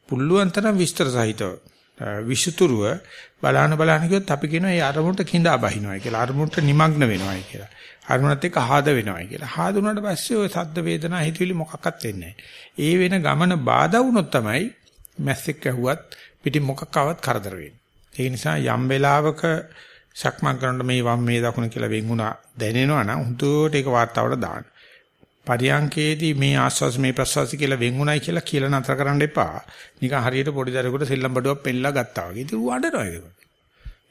පුල්ලුවන් තරම් විස්තර සහිතව විසුතුරුව බලාන බලාන කිව්වොත් අපි කියනවා ඒ අරමුණට கிඳා බහිනවයි කියලා. අරමුණට නිමග්න වෙනවයි කියලා. අරමුණත් එක්ක ආද වෙනවයි කියලා. ආද උනාට පස්සේ ওই සද්ද වේදනා හිතවිලි මොකක්වත් වෙන්නේ ඒ වෙන ගමන බාධා වුණොත් තමයි මැස්සෙක් ඇහුවත් පිටින් මොකක් ආවත් කරදර වෙන්නේ. නිසා යම් වෙලාවක සක්මන් කරනකොට මේ වම් මේ දකුණ කියලා වෙන් වුණා දැනෙනවා නම් හුදුට ඒක වාතාවරණයට දාන්න. පරියංකේදී මේ ආස්වාස් මේ ප්‍රසවාස කියලා වෙන්ුණයි කියලා කියලා නතර කරන්න එපා. නිකන් හරියට පොඩි දරුවෙකුට සෙල්ලම් බඩුවක් පෙන්නලා ගත්තා වගේ. ඉතින් ඌ අඬනවා ඒක.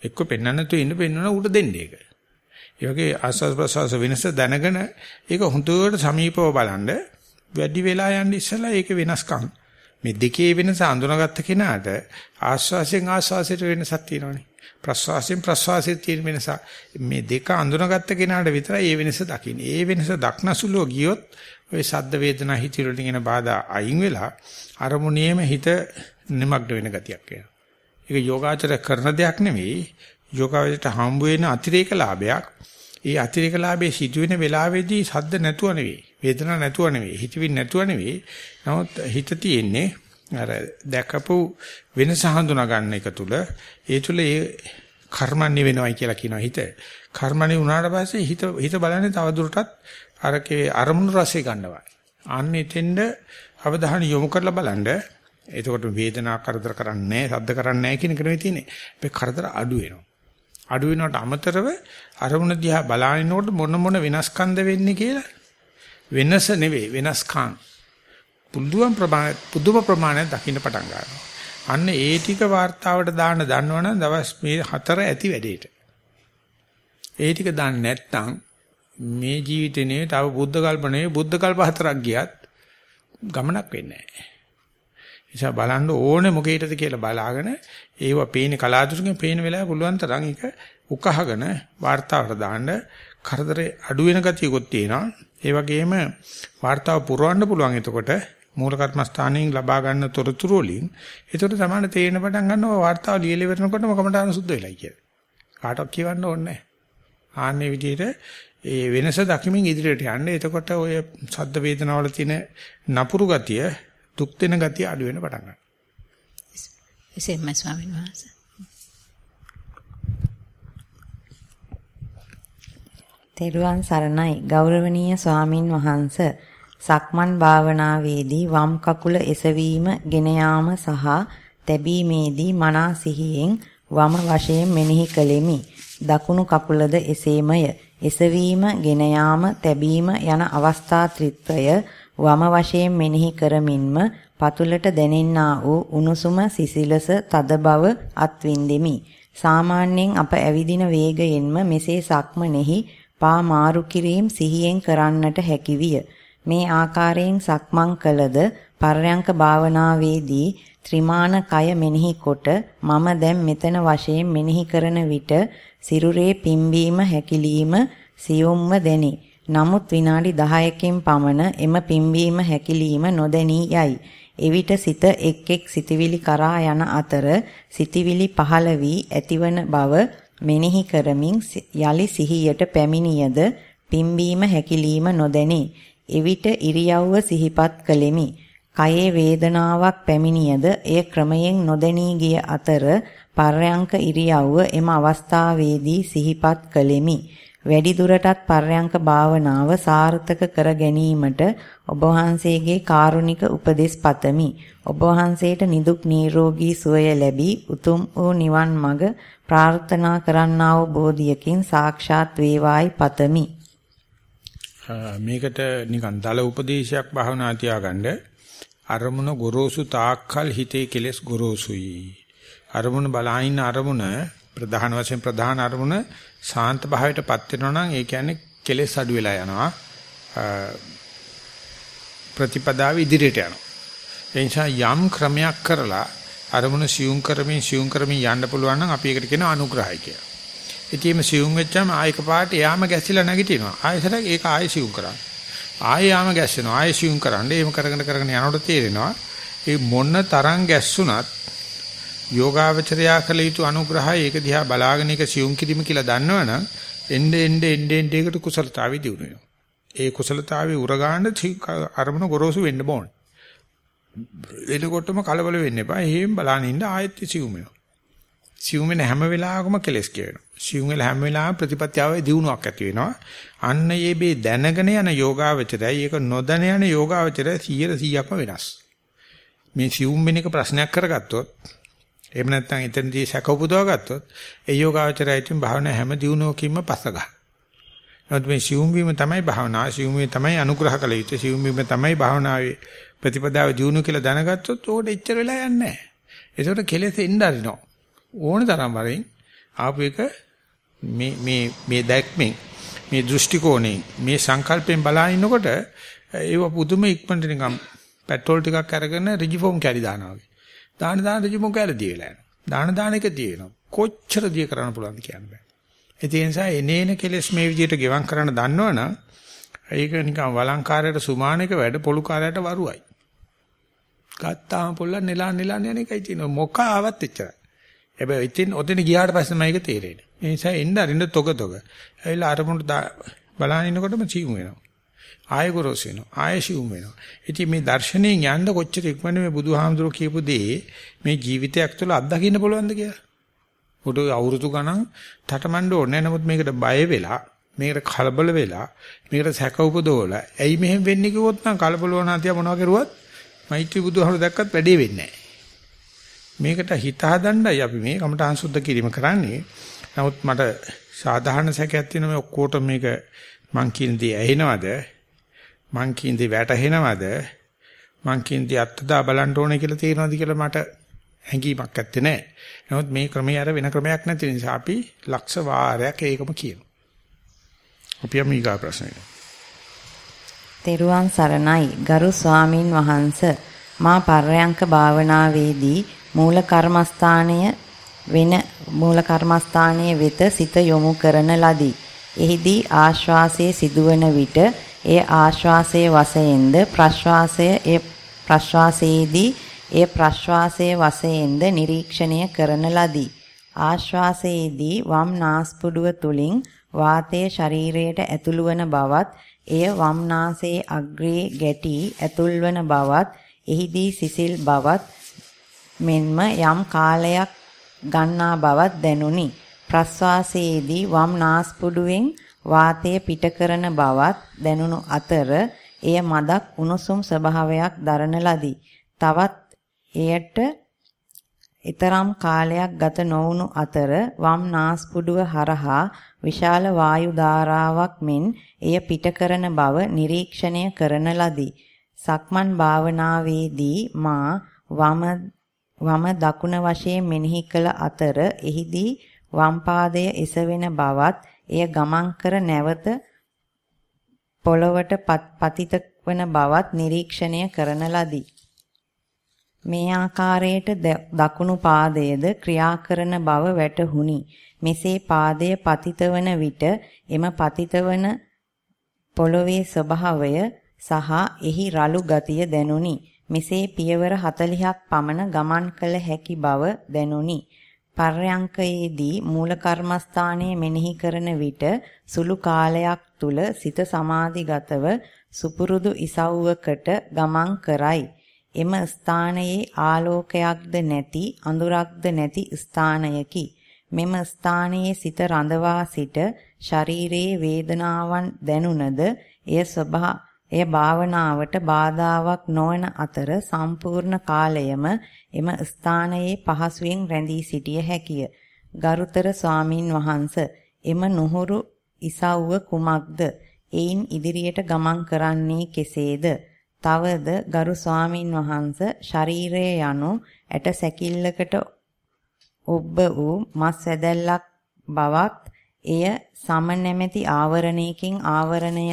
එක්ක පෙන්නන්න තු ඉන්න පෙන්නන ඌට දෙන්න ඒක. ඒ වගේ ආස්වාස් ප්‍රසවාස වෙනස දැනගෙන ඒක හොඳට සමීපව බලන්න වැඩි වෙලා යන්න ඉස්සලා ඒක වෙනස්කම්. මේ දෙකේ වෙනස අඳුනගත්ත කෙනාට ආස්වාසයෙන් ආස්වාසයට වෙනසක් තියෙනවනේ. ප්‍රස්වාසයෙන් ප්‍රස්වාසයෙන් තියෙන වෙනස මේ දෙක අඳුනගත්ත කෙනාට විතරයි මේ වෙනස දකින්නේ. ඒ වෙනස දක්නසුලෝ ගියොත් ওই සද්ද වේදනා හිතිරලින් එන බාධා අයින් වෙලා අරමුණේම හිත නිමග්න වෙන ගතියක් එනවා. ඒක යෝගාචර කරන දෙයක් නෙවෙයි. යෝගාවචරයට හම්බ වෙන අතිරේක ලාභයක්. ඒ අතිරේක ලාභයේ සිදුවෙන වෙලාවේදී සද්ද නැතුව නෙවෙයි. වේදනා නැතුව නෙවෙයි. හිතවිලි නැතුව නෙවෙයි. නමුත් හිත තියෙන්නේ අර දැකපු වෙනස හඳුනා ගන්න එක තුල ඒ තුල ඒ කර්මන්නේ වෙනවයි කියලා කියනවා හිත. කර්මන්නේ වුණාට පස්සේ හිත හිත බලන්නේ තව දුරටත් අරකේ අරමුණු රසය ගන්නවා. අන්න එතෙන්ද අවධානය යොමු කරලා බලන්න. එතකොට වේදනාව කරදර කරන්නේ නැහැ, සද්ද කරන්නේ නැහැ කියන එක නෙවෙයි තියෙන්නේ. මේ කරදර අඩු වෙනවා. අඩු වෙනවට අමතරව අරමුණ දිහා බලාගෙනකොට මොන මොන වෙනස්කම්ද වෙන්නේ කියලා වෙනස නෙවෙයි වෙනස්කම් පුළුවන් ප්‍රමාණය පුදුම ප්‍රමාණයක් දකින්න පටන් ගන්නවා. අන්න ඒ ටික වார்த்தාවට දාන්න දන්නවනම් දවස් මේ හතර ඇති වැඩේට. ඒ ටික දාන්න නැත්නම් මේ ජීවිතේ නෙවෙයි තව බුද්ධ කල්පනේ බුද්ධ කල්ප හතරක් ගියත් ගමනක් වෙන්නේ නැහැ. නිසා බලන්න ඕනේ මොකේද කියලා බලාගෙන ඒව පේන කලාතුරකින් පේන වෙලාව පුළුවන් තරම් ඒක උකහාගෙන වார்த்தාවට දාන්න කරදරේ අඩු වෙන ගතියකුත් තියෙනවා. ඒ වගේම වார்த்தාව පුරවන්න පුළුවන් එතකොට මූල කර්මස්ථානයෙන් ලබා ගන්න තොරතුරු වලින් ඒතර තමයි තේරෙන පටන් ගන්නවා වார்த்தාව ලියලා ඉවරනකොටම කමටහන සුද්ධ වෙලා කියලා. කාටවත් කියවන්න ඕනේ නැහැ. ආන්නේ විදිහට ඒ වෙනස දකිමින් ඉදිරියට යන්න. එතකොට ඔය සද්ද වේදනාවල තියෙන නපුරු ගතිය, දුක් දෙන ගතිය අඩු වෙන පටන් ගන්නවා. එසේම ස්වාමීන් වහන්සේ. තෙරුවන් සරණයි ගෞරවනීය ස්වාමින් වහන්සේ සක්මන් භාවනාවේදී වම් කකුල එසවීම ගෙන යාම සහ තැබීමේදී මනා සිහියෙන් වම වශයෙන් මෙනෙහි කළෙමි. දකුණු කකුලද එසේමය. එසවීම ගෙන යාම තැබීම යන අවස්ථා ත්‍රිත්වය වම වශයෙන් මෙනෙහි කරමින්ම පතුලට දැනෙන්නා වූ උණුසුම සිසිලස තද බව අත්විඳෙමි. සාමාන්‍යයෙන් අප ඇවිදින වේගයෙන්ම මෙසේ සක්මනේහි පා මාරු කිරීම සිහියෙන් කරන්නට හැකිවිය. මේ ආකාරයෙන් සක්මන් කළද පර්යංක භාවනාවේදී ත්‍රිමාන කය මෙනෙහි කොට මම දැන් මෙතන වශයෙන් මෙනෙහි කරන විට සිරුරේ පිම්බීම හැකිලිම සියුම්ව දැනේ. නමුත් විනාඩි 10කින් පමණ එම පිම්බීම හැකිලිම නොදැනී යයි. එවිට සිත එක් එක් සිටිවිලි කරා යන අතර සිටිවිලි පහළ වී ඇතිවන බව මෙනෙහි කරමින් යලි සිහියට පැමිණියද පිම්බීම හැකිලිම නොදැනේ. එවිට ඉරියව්ව සිහිපත් කළෙමි. කයේ වේදනාවක් පැමිණියද එය ක්‍රමයෙන් නොදැනී ගිය අතර පර්යංක ඉරියව්ව එම අවස්ථාවේදී සිහිපත් කළෙමි. වැඩි දුරටත් පර්යංක භාවනාව සාර්ථක කර ගැනීමට ඔබ වහන්සේගේ කාරුණික උපදෙස් පතමි. ඔබ වහන්සේට නිදුක් නිරෝගී සුවය ලැබී උතුම් වූ නිවන් මඟ ප්‍රාර්ථනා කරන්නා වූ බෝධියකින් සාක්ෂාත් වේවායි පතමි. මේකට නිකන් දල උපදේශයක් භාවනා තියාගන්න අරමුණ ගොරෝසු තාක්කල් හිතේ කෙලස් ගොරෝසුයි. අරමුණ බලායින අරමුණ ප්‍රධාන වශයෙන් ප්‍රධාන අරමුණ ශාන්ත භාවයටපත් වෙනවා නම් ඒ කියන්නේ කෙලස් අඩු වෙලා යනවා. ප්‍රතිපදාව ඉදිරියට යනවා. ඒ නිසා යම් ක්‍රමයක් කරලා අරමුණ සියුම් කරමින් සියුම් කරමින් යන්න පුළුවන් නම් අපි ඒකට කියනවා අනුග්‍රහය කියලා. ඉතින් මේ සියුම් වෙච්චාම ආයක පාට යාම ගැසිලා නැගිටිනවා. ආයෙසරක් ඒක ආයෙ සියුම් කරන්න. ආයෙ යාම ගැස්සෙනවා. ආයෙ සියුම් කරන්න. එහෙම කරගෙන කරගෙන යනකොට තේරෙනවා මේ මොන තරම් ගැස්සුණත් යෝගාවචරයා කළ යුතු අනුග්‍රහය ඒක දිහා බලාගෙන ඒක සියුම් කිරීම කියලා දන්නවනම් එnde ende ende ende එකට කුසලතාවය දිනු වෙනවා. ඒ කුසලතාවේ උරගාන්න අරමුණ ගොරෝසු වෙන්න ඕන. එනකොටම කලබල වෙන්න එපා. එහෙම බලන්න ඉන්න ආයෙත් සිවුම වෙනවා. සිවුම වෙන හැම වෙලාවකම කෙලස් කියනවා. සිවුම වෙන හැම වෙලාවම ප්‍රතිපත්තියාවේ දියුණුවක් ඇති වෙනවා. අන්න මේ බේ දැනගෙන යන යෝගාවචරයයි ඒක නොදැන යන යෝගාවචරය 100%ක්ම වෙනස්. මේ සිවුම් වෙන එක ප්‍රශ්නයක් කරගත්තොත් එහෙම නැත්නම් එතනදී සැක උපදවා ගත්තොත් ඒ යෝගාවචරයයින් භාවනා හැම දියුණුවකින්ම පස්ස ගන්න. නමුත් මේ සිවුම් වීම තමයි භාවනාව, සිවුම් වීම තමයි අනුග්‍රහ කළ යුත්තේ, සිවුම් වීම තමයි භාවනාවේ ප්‍රතිපදාව දියුණු කියලා දැනගත්තොත් ඕකට එච්චර වෙලා යන්නේ නැහැ. ඒකට කෙලෙස් එන්න අරිනවා. ඕන තරම් වරින් ආපු එක මේ මේ මේ දැක්මෙන් මේ දෘෂ්ටි කෝණයෙන් මේ සංකල්පයෙන් බලා ඉන්නකොට ඒව පුදුම ඉක්මනට නිකන් පෙට්‍රෝල් ටිකක් අරගෙන රිජිෆෝම් කැරි දානවා වගේ. දාන දාන රිජිෆෝම් කැරි දී වෙලා යනවා. දාන දාන එක දී වෙනවා. කොච්චර දී කරන්න පුළුවන්ද කියන්න බෑ. ඒ නිසා එනේන කෙලෙස් මේ විදිහට ගෙවම් කරන්න දන්නවනම් ඒක නිකන් වළංකාරයට සුමානක වැඩ පොලුකාරයට වරුවයි. ගත්තාම පොල්ල නෙලා නෙලා යන එකයි තියෙනවා. මොක ආවත් එච්චරයි. හැබැයි ඉතින් ඔතන ගියාට පස්සේ මම ඒක තේරෙන්නේ. ඒ නිසා එන්න අරින්න තොග තොග. ඇවිල්ලා අරමුණට බලන ඉන්නකොටම චීමු වෙනවා. ආය ගොරෝස වෙනවා. ආය ශිවුම් වෙනවා. ඉතින් මේ දර්ශනයෙන් යන්න කොච්චර ඉක්මනට මේ බුදුහාමුදුරුවෝ කියපු දේ මේ ජීවිතයක් තුළ අත්දකින්න පුළුවන්ද කියලා. උඩ අවුරුදු ගණන් තටමඬ ඕනේ. නමුත් මේකට බය වෙලා මේකට කලබල වෙලා මේකට සැක උපදවලා ඇයි මෙහෙම වෙන්නේ කිව්වොත් නම් කලබල වුණා තියා මොනවා කරුවත් මෛත්‍රී බුදුහාමුදුරුවෝ දැක්කත් වැඩේ වෙන්නේ නැහැ. මේකට හිත හදන්නයි අපි මේ කමඨාන් සුද්ධ කිරීම කරන්නේ. නමුත් මට සාධාරණ සැකයක් තියෙන මේ ඔක්කොට මේක මං කියන දේ ඇහෙනවද? මං කියන දේ වැටහෙනවද? මං කියන දේ අත්දා බලන්න ඕනේ කියලා තේරෙනවද කියලා මට හැඟීමක් ඇත්තේ නැහැ. නමුත් මේ ක්‍රමය අර වෙන ක්‍රමයක් නැති නිසා අපි ලක්ෂ වාරයක් ඒකම කියනවා. අපි යමු ප්‍රශ්නෙට. තෙරුවන් සරණයි ගරු ස්වාමින් වහන්ස මා පර්යංක භාවනාවේදී මූල කර්මස්ථානය වෙන මූල කර්මස්ථානයේ වෙත සිත යොමු කරන ලදී. එහිදී ආශ්වාසයේ සිදුවන විට එය ආශ්වාසයේ වශයෙන්ද ප්‍රශ්වාසය ඒ ප්‍රශ්වාසයේදී එය ප්‍රශ්වාසයේ වශයෙන්ද නිරීක්ෂණය කරන ලදී. ආශ්වාසයේදී වම් නාස්පුඩුව තුලින් වාතයේ ශරීරයට ඇතුළු වන බවත් එය වම් නාසයේ අග්‍රයේ ගැටි ඇතුල්වන බවත් එහිදී සිසිල් බවත් මෙන්ම යම් කාලයක් ගන්නා බවත් දැනුනි. ප්‍රස්වාසයේදී වම් නාස්පුඩුවෙන් වාතය පිට කරන බවත් දැනුණු අතර එය මදක් උණුසුම් ස්වභාවයක් දරන ලදී. තවත් එයට ඊතරම් කාලයක් ගත නොවුණු අතර වම් නාස්පුඩුව හරහා විශාල වායු ධාරාවක් මෙන් එය පිට කරන බව නිරීක්ෂණය කරන ලදී. සක්මන් භාවනාවේදී මා වම වම දකුණ වශයෙන් මෙනෙහි කළ අතර එහිදී වම් පාදය එසවෙන බවත් එය ගමන් කර නැවත පොළවට පතිත වන බවත් නිරීක්ෂණය කරන ලදී. මේ ආකාරයට දකුණු පාදයේද ක්‍රියා කරන බව වැටහුණි. මෙසේ පාදය පතිතවන විට එම පතිතවන පොළවේ ස්වභාවය සහ එහි රළු ගතිය දැනුනි. මෙසේ පියවර 40ක් පමණ ගමන් කළ හැකි බව දැනුනි. පර්යංකයේදී මූල කර්මස්ථානයේ මෙනෙහි කරන විට සුළු කාලයක් තුල සිත සමාධිගතව සුපුරුදු ඉසව්වකට ගමන් කරයි. එම ස්ථානයේ ආලෝකයක්ද නැති අඳුරක්ද නැති ස්ථානයකි. මෙම ස්ථානයේ සිත රඳවා සිට ශරීරයේ වේදනාවන් දැනුණද එය ස්වභා එය භාවනාවට බාධාවක් නොවන අතර සම්පූර්ණ කාලයම එම ස්ථානයේ පහසුවෙන් රැඳී සිටිය හැකිය. ගරුතර ස්වාමින් වහන්ස එම නුහුරු ඉසව්ව කුමක්ද? එයින් ඉදිරියට ගමන් කරන්නේ කෙසේද? තවද ගරු ස්වාමින් වහන්ස ශරීරය යනු ඇට සැකිල්ලකට ඔබ වූ මස් වැදල්ලක් බවත් එය සම නැමැති ආවරණයකින් ආවරණය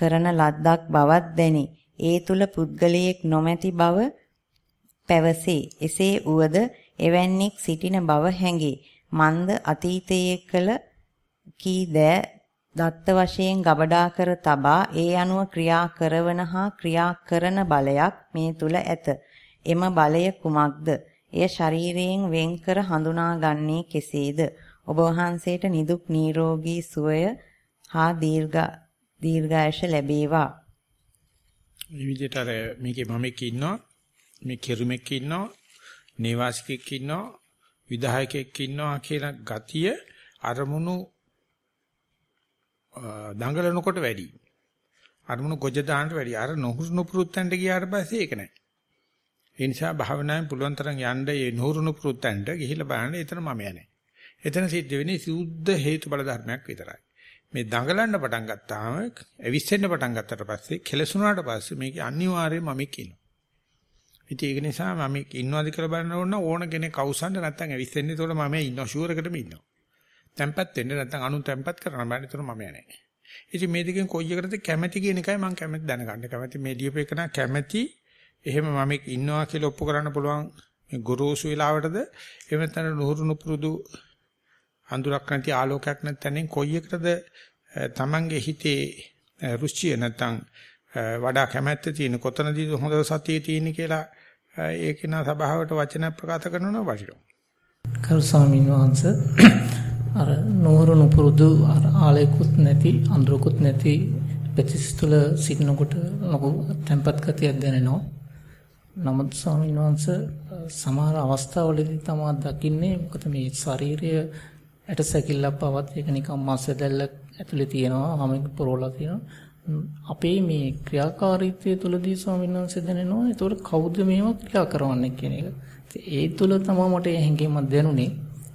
කරන ලද්දක් බවත් දැනේ. ඒ තුල පුද්ගලයෙක් නොමැති බව පැවසේ. එසේ උවද එවැන්නෙක් සිටින බව හැඟේ. මන්ද අතීතයේ කළ කී දෑ දත්ත වශයෙන් ගබඩා කර තබා ඒ අනුව ක්‍රියා කරවන හා ක්‍රියා කරන බලයක් මේ තුල ඇත. එම බලය කුමක්ද? එය ශරීරයෙන් වෙන්කර හඳුනාගන්නේ කෙසේද? ඔබ වහන්සේට නිදුක් නිරෝගී සුවය හා දීර්ඝ දීර්ඝායුෂ ලැබේවා. මේ විදිහට අර මේකේ මමෙක් ඉන්නවා මේ කෙරුමෙක් ඉන්නවා නේවාසිකෙක් ඉන්නවා විධායකෙක් ඉන්නවා කියන ගතිය අරමුණු දඟලනකොට වැඩි. අරමුණු ගොජ දාන්නට වැඩි. අර නොහුරු නුපුරුත්තන්ට ගියාට පස්සේ ඒක නැහැ. ඒ නිසා භාවනාවෙන් පුළුවන් තරම් යන්න මේ නොහුරු නුපුරුත්තන්ට ගිහිල්ලා බලන්න එතන මම යන්නේ. එතන සිද්ධ වෙන්නේ සුද්ධ හේතු බල ධර්මයක් විතරයි. මේ දඟලන්න පටන් ගත්තාම ඇවිස්සෙන්න පටන් ගත්තට පස්සේ කෙලසුණාට පස්සේ මේක අනිවාර්යයෙන්ම මම කියනවා. ඉතින් ඒක නිසා මම ඉන්නවාද කියලා බලන්න ඕන ඕන කෙනෙක් අවසන්ද නැත්නම් ඇවිස්සෙන්නේ ඒතකොට මම ඉන්නවා ෂුවර් එකටම ඉන්නවා. තැම්පත් වෙන්න නැත්නම් අනු තැම්පත් කරන්න බෑ ඒතකොට මම යන්නේ. ඉතින් මේ දෙකෙන් කොයි එකටද කැමැති කියන එකයි මම කැමැති දැනගන්න කැමැති මේ ලියපේකන කැමැති එහෙම මම ඉන්නවා කියලා ඔප්පු කරන්න පුළුවන් මේ ගොරෝසු වෙලාවටද එහෙම නැත්නම් නුහුරු නුපුරුදු අඳුරක් නැති ආලෝකයක් නැත්නම් කොයි එකටද තමන්ගේ හිතේ රුචිය නැත්නම් වඩා කැමැත්ත තියෙන කොතනදීද හොඳ සතිය තියෙන්නේ කියලා ඒක නා සභාවට වචන ප්‍රකාශ කරනවා වටිනවා. කරු ස්වාමීන් වහන්සේ අර නෝරු නුපුරුදු අර ආලයකුත් නැති අඳුරකුත් නැති ප්‍රතිස් තුළ සිටිනකොට ලොකු tempat ගතියක් දැනෙනවා. නමුත් ස්වාමීන් වහන්සේ සමහර අවස්ථාවලදී තමයි දකින්නේ මොකද මේ ශාරීරිය ඇට සැකිල්ලක් පවත් ඒක නිකන් මාස් ඇදල්ල ඇතුලේ තියෙනවා හැම පොරවලා තියෙනවා අපේ මේ ක්‍රියාකාරීත්වය තුළදී ස්වාමීන් වහන්සේ දැනෙනවා ඒතකොට කවුද මේවා ක්‍රියා කරවන්නේ කියන එක. ඒ තුළ තමයි මට හැඟීමක් දැනුනේ.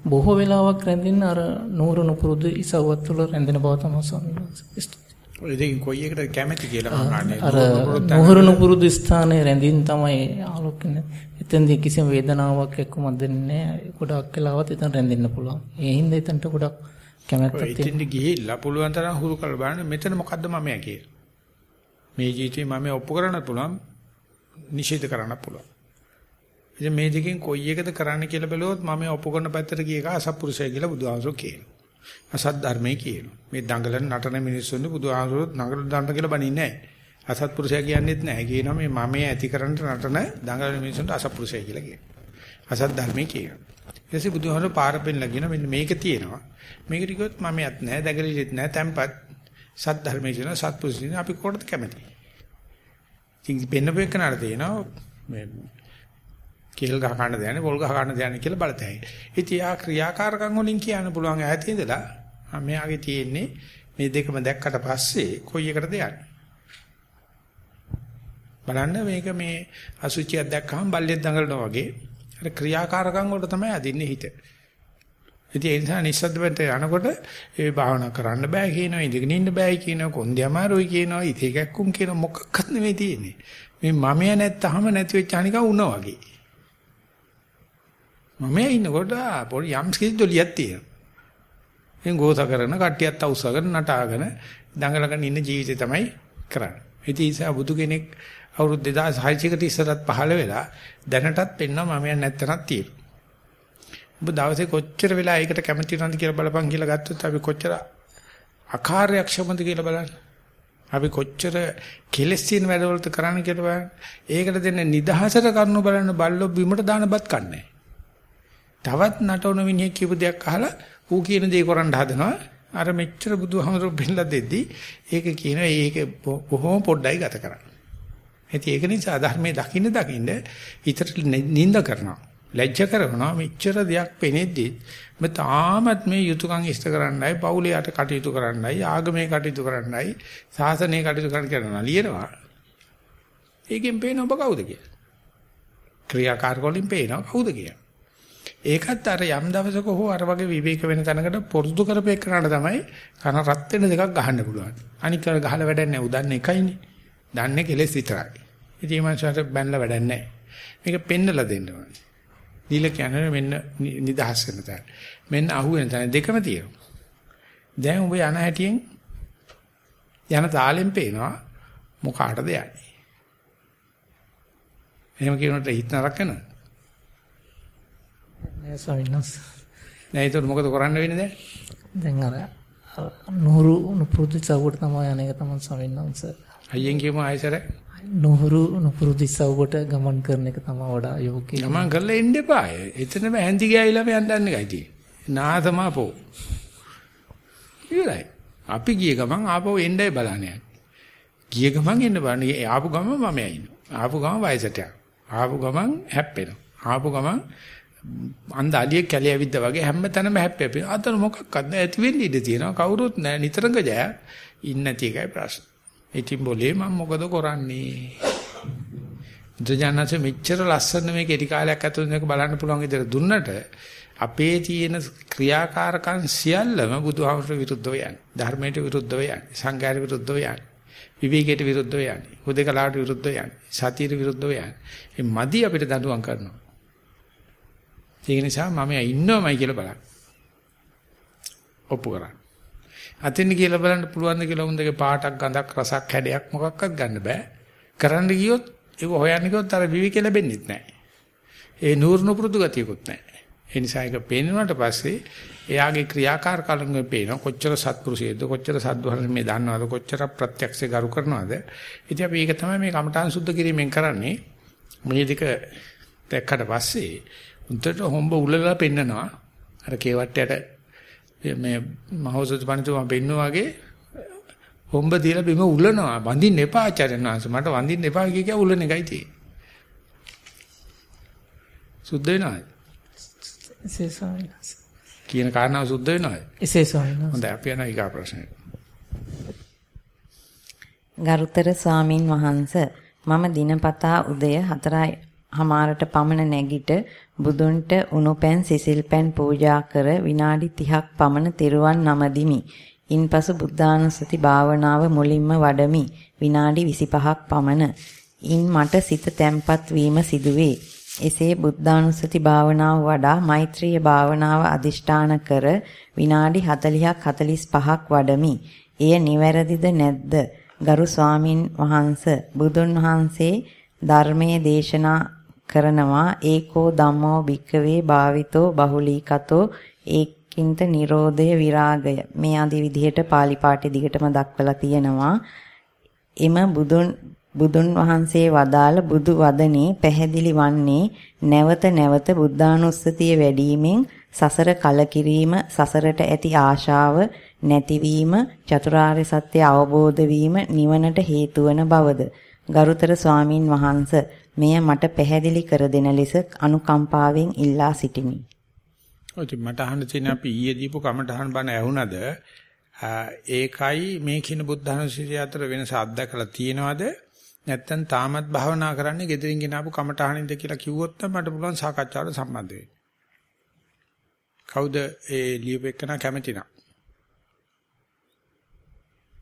බොහෝ වෙලාවක් රැඳෙන්න අර නూరు නුපුරුදු ඉසව්වත් තුළ රැඳෙන බව තමයි ස්වාමීන් වහන්සේ. දෙකෙන් කොයි එකට කැමැති කියලා මම අහන්නේ. අර නూరు නුපුරුදු ස්ථානයේ රැඳින් තමයි ආලෝකනේ. එතෙන්දී කිසිම වේදනාවක් එක්කම දෙන්නේ නැහැ. ගොඩක් වෙලාවත් එතන රැඳෙන්න පුළුවන්. ඒ හින්දා එතනට ගොඩක් කැමැත්තක් තියෙනවා. එතෙන්දී ගිහිල්ලා පුළුවන් තරම් හුරු කරලා බලන්න මෙතන මොකද්ද මම කියලා. මේ ජීවිතේ මම ඔප්පු කරන්න පුළුවන් නිෂේධ කරන්න පුළුවන්. ඉතින් මේ දෙකෙන් කොයි එකද කරන්න කියලා බැලුවොත් මම ඔප්පු කරන පැත්තට ගිය එක අසත්පුරුෂය කියලා බුදුහාමුදුරුවෝ කියනවා. අසත් ධර්මයේ කියනවා. මේ දඟලන නටන මිනිස්සුන්ට බුදුහාමුදුරුවෝ නගල දඬ කියලා බණින්නේ නැහැ. අසත්පුරුෂයා කියන්නේත් නැහැ. කියනවා මේ මමයේ ඇති කරන්න නටන දඟලන මිනිස්සුන්ට අසත්පුරුෂය කියලා කියනවා. අසත් ධර්මයේ කියනවා. ඊටසේ බුදුහාමුදුරුවෝ පාර පෙන්නලා කියන මෙන්න මේක තියෙනවා. මේකට කිව්වොත් මමයක් නැහැ, දඟලිලිත් නැහැ, tempat සත් ධර්මයේ කියන සත්පුරුෂින් අපි කොහොමද කැමති? ඉතින් පෙන්නපු එකනට තියෙනවා මේ කේල් ගහ ගන්න දයන්නේ පොල් ගහ ගන්න දයන්නේ කියලා බලතැයි. ඉතින් ආ ක්‍රියාකාරකම් වලින් කියන්න පුළුවන් ඈත ඉඳලා මෙයාගේ තියෙන්නේ මේ දෙකම දැක්කට පස්සේ කොයි එකටද යන්නේ? බලන්න මේක මේ අසුචියක් දැක්කම බල්ලෙක් දඟලනවා වගේ අර ක්‍රියාකාරකම් වලට තමයි අදින්නේ හිත. ඉතින් ඒ නිසා නිස්සද්දවට යනකොට ඒ භාවනා කරන්න බෑ කියනවා ඉඳගෙන ඉන්න බෑයි කියනවා කොන්දේ අමාරුයි කියනවා ඉතේ කැක්කුම් කියන මොකක්වත් නෙමෙයි තියෙන්නේ. මේ මමය නැත්තහම නැති වෙච්ච අනික උනා වගේ. මම ඉන්නකොට පොඩි යම් කිසිදොලියක් තියෙනවා. එන් ගෝත කරන කට්ටියත් අවශ්‍යගෙන නටාගෙන දඟලගෙන ඉන්න ජීවිතය තමයි කරන්නේ. ඉතින් ඒසා බුදු කෙනෙක් අවුරුදු 2600කට ඉස්සරත් පහළ වෙලා දැනටත් පෙන්නවා මම නැත්තනක් තියෙනවා. ඔබ දවසේ කොච්චර වෙලා ඒකට කැමති නැන්ද කියලා බලපන් කියලා ගත්තොත් අපි කොච්චර අකාර්යක්ෂමද කියලා බලන්න. අපි කොච්චර කෙලස් තියෙන වැඩවලට කරන්න කියලා බලන්න. ඒකට දෙන්න නිදහසට කරනු බලන්න බල්ලෝ බිමට දානපත් කන්නේ. තවත් නටවන මිනිහෙක් කියපු දෙයක් අහලා ඌ කියන දේ කරන්න හදනවා. අර මෙච්චර බුදුහමරු බෙල්ලා දෙද්දි ඒක කියන ඒක බොහොම පොඩ්ඩයි ගත කරන්නේ. ඉතින් ඒක නිසා ධර්මයේ දකින්න දකින්න හිතට නිඳ කරනවා. ලැජ්ජ කරනවා. මෙච්චර දෙයක් පෙනෙද්දි මම තාමත් මේ යුතුයකම් ඉෂ්ට කරන්නයි පවුලයට කටයුතු කරන්නයි ආගමේ කටයුතු කරන්නයි සාසනයේ කටයුතු කරන්න කරනවා ලියනවා. ඒකෙන් පේන ඔබ කවුද කියලා. ක්‍රියාකාරකවලින් පේනවා කවුද කියලා. ඒකත් අර යම් දවසක හෝ අර වගේ විවේක වෙන තැනකට පුරුදු කරපේ කරාට තමයි කන රත් වෙන දෙකක් ගහන්න පුළුවන්. අනික ගහලා වැඩක් නැහැ. උදන්නේ එකයිනේ. දන්නේ කෙලෙස් විතරයි. ඉතින් මම සාරට බැනලා වැඩක් නැහැ මේක පෙන්නලා දෙන්න ඕනේ දීලා කියන්නේ මෙන්න නිදහස් වෙන තැන. මෙන්න අහුවෙන තැන දෙකම තියෙනවා. දැන් ඔබ යන හැටියෙන් යන තාලෙන් පේනවා මොකාටද යන්නේ. එහෙම කියනකොට හිත නරක වෙනවද? නෑ ස්වාමීන් වහන්සේ. නෑ ඒක මොකද කරන්න වෙන්නේ දැන්? දැන් අර නුහුරු නුපුරුදු චවුවට තමයි අනේක තමයි ස්වාමීන් වහන්සේ. අයියෙන් කියමු ආයසර නුහුරු නුපුරුදු ඉස්සවකට ගමන් කරන එක තමයි වඩා යෝග්‍ය. ගමන් කරලා එන්න එපා. එතනම ඇඳි ගෑවිලාම යන්න යන්න එකයි තියෙන්නේ. නාතමාපෝ. ඉවරයි. අපි ගිය ගමන් ආපහු එන්නයි බලන්නේ. ගිය ගමන් එන්න බලන්නේ. ආපු ගමන් මම ඇිනවා. ආපු ගමන් වයසට යනවා. ආපු ගමන් හැප්පෙනවා. ආපු ගමන් අන්ද අලියෙක් කැලිය ඇවිද්දා වගේ හැමතැනම හැප්පෙපි. අතන මොකක්වත් නැහැ. ඇති වෙන්න ඉඩ තියෙනවා. කවුරුත් නැහැ. නිතරම ජය. ඉන්න නැති එකයි ප්‍රශ්නේ. ඉතින් બોලේ මම මොකද කරන්නේ? බුදුජානක මෙච්චර ලස්සන මේ කෙටි කාලයක් ඇතුළත මේක බලන්න පුළුවන් විදිහට දුන්නට අපේ තියෙන ක්‍රියාකාරකම් සියල්ලම බුදුහාමරට විරුද්ධව යන්නේ. ධර්මයට විරුද්ධව යන්නේ. සංඝයාට විරුද්ධව යන්නේ. විවේකයට විරුද්ධව යන්නේ. හුදේකලාට විරුද්ධව යන්නේ. සතියට විරුද්ධව යන්නේ. මේ මදි අපිට දඬුවම් කරනවා. ඒක නිසා මම ඉන්නවමයි කියලා බලන්න. ඔප්පු කරන්න. අතින් කියලා බලන්න පුළුවන් ද කියලා උන්දගේ පාටක් ගඳක් රසක් හැඩයක් මොකක්වත් ගන්න බෑ. කරන්න ගියොත් ඒක හොයන්න ගියොත් අර විවික ලැබෙන්නේ නැහැ. ඒ නూరుණු පුරුදු ගතියකුත් නැහැ. ඒ නිසා ඒක පේනවට පස්සේ එයාගේ ක්‍රියාකාරකම් පේන කොච්චර සත්පුරුෂයේද කොච්චර සද්වර්ණමේ දන්නවද කොච්චර ප්‍රත්‍යක්ෂේ ගරු කරනවද ඉතින් අපි ඒක තමයි මේ කමඨාන් සුද්ධ කිරීමෙන් කරන්නේ මේ දෙක දැක්කට පස්සේ උන්ට හොම්බ උලලා පෙන්නනවා අර කේවට්ටයට මේ මහෞෂධ පණිතුමා පෙන්නවා වගේ හොම්බ තියලා බිම උලනවා. වඳින්න එපා ආචාර්යන් වහන්සේ. මට වඳින්න එපා කිය කිය උලන එකයි තියෙන්නේ. සුද්ධ වෙනවද? එසේ ස්වාමීන් වහන්සේ. කියන කාරණාව සුද්ධ වෙනවද? එසේ ස්වාමීන් වහන්සේ. හොඳයි අපි යනවා ඊගා ප්‍රශ්නෙට ගරුතර ස්වාමින් වහන්ස මම දිනපතා උදය 4යි හමාරට පමණ නැගිට බුදුන්ට උණුපැන් සිසිල් පැන් පූජා කර විනාඩි 30ක් පමණ තෙරුවන් නමදිමි. ඉන්පසු බුද්ධානුස්සති භාවනාව මුලින්ම වඩමි. විනාඩි 25ක් පමණ. ඉන් මට සිත තැම්පත් වීම සිදුවේ. එසේ බුද්ධානුස්සති භාවනාව වඩා මෛත්‍රීය භාවනාව අදිෂ්ඨාන කර විනාඩි 40ක් 45ක් වඩමි. එය නිවැරදිද නැද්ද? ගරු ස්වාමින් වහන්සේ බුදුන් වහන්සේ ධර්මයේ දේශනා කරනවා. ඒකෝ ධම්මෝ භික්කවේ භාවිතෝ බහුලීකතෝ. ඒකින්ත නිරෝධය විරාගය. මේ ආදී විදිහට pāli පාඨය දිගටම දක්වලා තියෙනවා. එම බුදුන් බුදුන් වහන්සේ වදාළ බුදු වදනේ පැහැදිලි වන්නේ නැවත නැවත බුද්ධානුස්සතිය වැඩිවීමෙන් සසර කලකිරීම සසරට ඇති ආශාව නැතිවීම චතුරාර්ය සත්‍ය අවබෝධ වීම නිවනට හේතු වන බවද. ගරුතර ස්වාමින් වහන්ස මෙය මට පැහැදිලි කර දෙන ලෙස අනුකම්පාවෙන් ඉල්ලා සිටිමි. ඔය මට අහන්න තියෙන අපි ඊයේ දීපු කමටහන් බණ ඇහුණද ඒකයි මේ කියන බුද්ධානුස්සතිය අතර වෙනස අත්දකලා තියෙනවද නැත්නම් තාමත් භාවනා කරන්නේ gedirin ගෙනාවු කමටහනින්ද කියලා කිව්වොත් මට පුළුවන් සාකච්ඡාවට සම්බන්ධ වෙන්න. කවුද ඒ ලියුපෙකන කැමති නම්?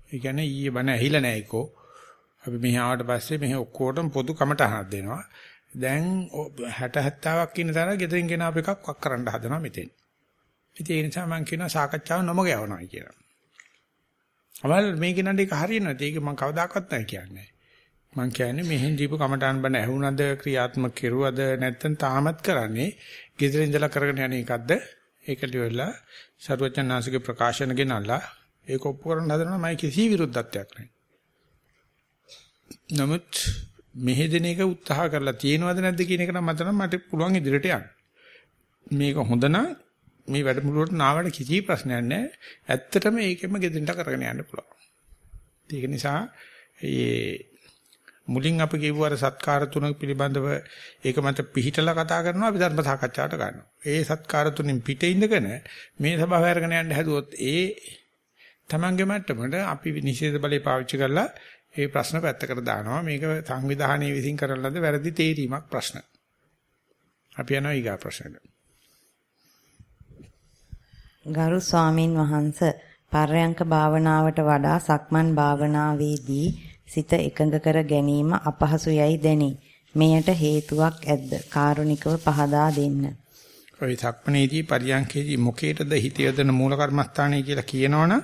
ඒ කියන්නේ ඊයේ බණ ඇහිලා නැහැ ඒකෝ. අපි මෙහි ආවට පස්සේ මෙහි ඔක්කොටම පොදු කමටහනක් දෙනවා. දැන් 60 70ක් ඉන්න තරම් gedirin ගෙනාවු එකක් වක් කරන්න හදනවා මෙතෙන්. ඉතින් ඒ නිසා මම කියනවා සාකච්ඡාව නොමග යවනවා කියලා. අවල් මේක නඩ එක හරියනවද? ඒක මම කවදාකවත් නැහැ කියන්නේ. මම කියන්නේ මෙහෙන් දීපු කමටහන් බණ ඇහුණද ක්‍රියාත්මක කෙරුවද නැත්නම් තාමත් කරන්නේ ගෙදර ඉඳලා කරගෙන යන එකක්ද? ඒකට වෙලා සරුවචනාංශගේ ප්‍රකාශන ගෙනල්ලා ඒක ඔප්පු කරන්න හදනවා මම කිසි විරුද්ධත්වයක් නැහැ. නමුත් මෙහෙදෙන එක උත්සාහ කරලා තියෙනවද නැද්ද කියන එක නම් මට නම් මට පුළුවන් ඉදිරියට යන්න. මේක හොඳ නම් මේ වැඩමුළුවට නාවට කිසි ප්‍රශ්නයක් නැහැ. ඇත්තටම ඒකෙම ගෙදෙන්නට කරගෙන යන්න පුළුවන්. ඒක නිසා මේ මුලින් අපි කියවුවාර සත්කාර තුන පිළිබඳව ඒක මත පිහිටලා කතා කරනවා අපි ධර්ම සාකච්ඡාවට ගන්නවා. ඒ සත්කාර තුنين පිටේ ඉඳගෙන මේ සභාව අරගෙන යන්න හැදුවොත් ඒ තමන්ගේ මට්ටමට අපි නිෂේධ බලය පාවිච්චි කරලා ඒ ප්‍රශ්න පැත්තකට දානවා. මේක සංවිධානයේ විසින් කරන ලද වැරදි තේරීමක් ප්‍රශ්න. අපි යනවා ඊගා ප්‍රශ්නෙට. ගරු ස්වාමින් වහන්සේ පර්යංක භාවනාවට වඩා සක්මන් භාවනාවේදී සිත එකඟ කර ගැනීම අපහසු යයි දැනේ. මෙයට හේතුවක් ඇද්ද? කාරුණිකව පහදා දෙන්න. ඔය සක්මනේදී පරියන්කේදී මොකේටද හිත යොදන මූල කර්මස්ථානය කියලා කියනවනම්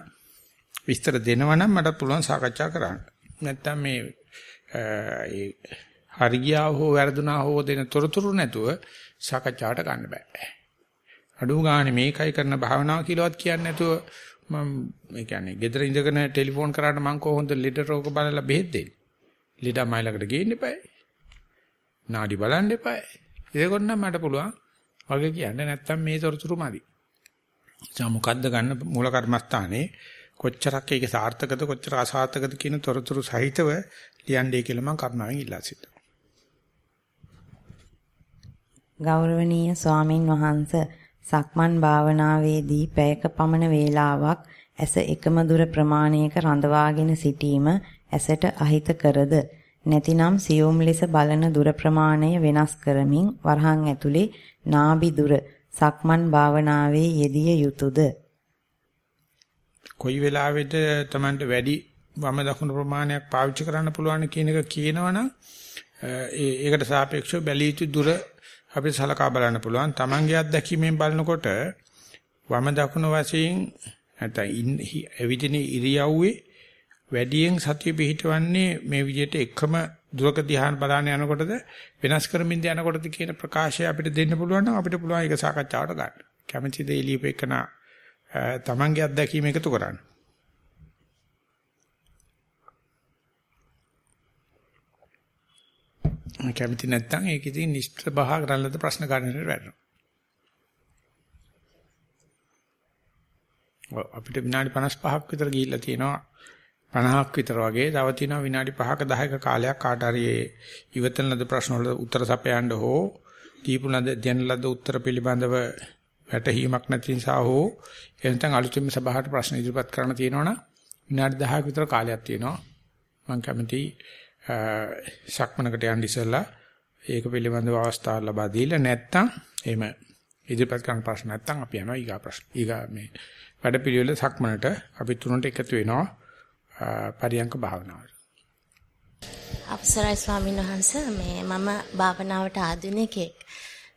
විස්තර දෙනවනම් මට පුළුවන් සාකච්ඡා කරන්න. නැත්තම් මේ ඒ හරියා හෝ වැරදුනා හෝ දෙන තොරතුරු නැතුව සාකච්ඡාවට ගන්න බෑ. අඩු ගානේ මේකයි කරන භාවනාව කියලාවත් කියන්නේ නැතුව මම ඒ කියන්නේ ගෙදර ඉඳගෙන ටෙලිෆෝන් කරාට මම කොහොමද ලෙඩ රෝග බලලා බෙහෙත් දෙන්නේ? ලෙඩ මයිලකට ගේන්න එපායි. නාඩි බලන්න එපායි. ඒකොත් නම් මට පුළුවන් වගේ කියන්නේ නැත්තම් මේ තොරතුරු මදි. ජා මොකද්ද ගන්න මූල කර්මස්ථානේ කොච්චරක් ඒක සාර්ථකද කොච්චර අසාර්ථකද කියන තොරතුරු සහිතව ලියන්නේ කියලා මම කරුණාවෙන් ඉල්ලා සිටිනවා. ගෞරවනීය ස්වාමින් වහන්සේ සක්මන් භාවනාවේදී පැයක පමණ වේලාවක් ඇස එකම දුර ප්‍රමාණයක රඳවාගෙන සිටීම ඇසට අහිත කරද නැතිනම් සියුම් ලෙස බලන දුර ප්‍රමාණය වෙනස් කරමින් වරහන් ඇතුලේ නාභි දුර සක්මන් භාවනාවේ යෙදිය යුතුයද කොයි වෙලාවෙද Tamanට වැඩි වම දකුණු ප්‍රමාණයක් පාවිච්චි කරන්න පුළුවන් කියන එක කියනවනම් ඒකට සාපේක්ෂව බැලිය යුතු දුර අපිට සලකා බලන්න පුළුවන්. Tamange අත්දැකීමෙන් බලනකොට වම දකුණ වශයෙන් නැත්නම් එවිදින ඉරියව්වේ වැඩියෙන් සතිය පිහිටවන්නේ මේ විදිහට එකම දුරක ධ්‍යාන බලන්න යනකොටද වෙනස් කරමින්ද යනකොටද කියන ප්‍රකාශය අපිට දෙන්න පුළුවන් නම් අපිට පුළුවන් ඒක සාකච්ඡාවට ගන්න. කැමැතිද එළියපෙකන තමන්ගේ අත්දැකීම එකතු කරන්න. කැමති නැත්නම් ඒක ඉතින් නිෂ්ත්‍ර බහ කරන්නද ප්‍රශ්න ගන්නට වැටෙනවා. අපිට විනාඩි 55ක් විතර ගිහිල්ලා තියෙනවා 50ක් විතර වගේ. තව තියෙනවා විනාඩි 5ක 10ක කාලයක් කාට හරි ඉවතන ලද ප්‍රශ්න වල උත්තර සපයන්න හෝ දීපු ලද දෙන ලද උත්තර පිළිබඳව වැටහීමක් නැති නිසා හෝ එනතන් අලුතින්ම සභාවට ප්‍රශ්න ඉදිරිපත් කරන්න තියෙනවනම් විනාඩි 10ක විතර කාලයක් තියෙනවා. මම කැමතියි සක්මනකට යන්න ඉස්සෙල්ලා ඒක පිළිබඳව අවස්ථාවක් ලබා දීලා නැත්තම් එහෙම ඉදිරිපත් කරන ප්‍රශ්න නැත්තම් අපි යනවා ඊගා ප්‍රශ්න. ඊගා මේ වැඩපිළිවෙල සක්මනට අපි තුනට එකතු වෙනවා පරියංක භාවනාවට. අපසරයි ස්වාමීන් වහන්ස මේ මම භාවනාවට ආධුනිකෙක්.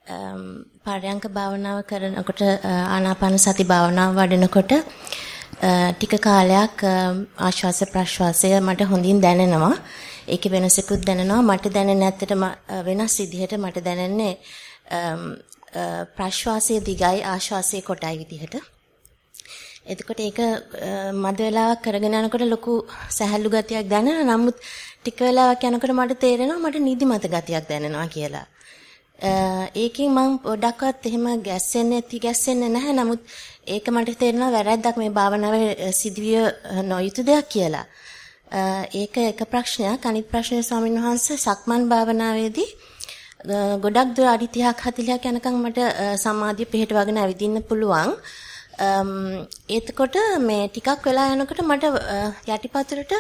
Um, පරියංක භාවනාව කරනකොට uh, ආනාපාන සති භාවනාව වඩනකොට uh, ටික කාලයක් uh, ආශ්වාස ප්‍රශ්වාසය මට හොඳින් දැනෙනවා. ඒකේ වෙනසකුත් දැනෙනවා. මට දැනෙන්නේ ඇත්තටම වෙනස් විදිහට මට දැනෙන්නේ um, ප්‍රශ්වාසයේ දිගයි ආශ්වාසයේ කොටයි විදිහට. එතකොට ඒක මද වෙලාවක් කරගෙන යනකොට ලොකු සැහැල්ලු ගතියක් දැනෙනවා. නමුත් ටික වෙලාවක් යනකොට මට තේරෙනවා මට නිදිමත ගතියක් දැනෙනවා කියලා. ඒකෙන් මම පොඩක්වත් එහෙම ගැස්සෙන්නේ නැති ගැස්සෙන්නේ නැහැ. නමුත් ඒක මට තේරෙනවා වැරද්දක් මේ භාවනාවේ සිදුවිය නොයුතු දෙයක් කියලා. ඒක එක ප්‍රශ්නයක්. අනිත් ප්‍රශ්නේ ස්වාමීන් වහන්සේ සක්මන් භාවනාවේදී ගොඩක් දුර අඩි 30ක් 40ක් යනකම් මට සමාධිය පිහිටවගෙන ඇවිදින්න පුළුවන්. එතකොට මේ ටිකක් වෙලා යනකොට මට යටිපතුලට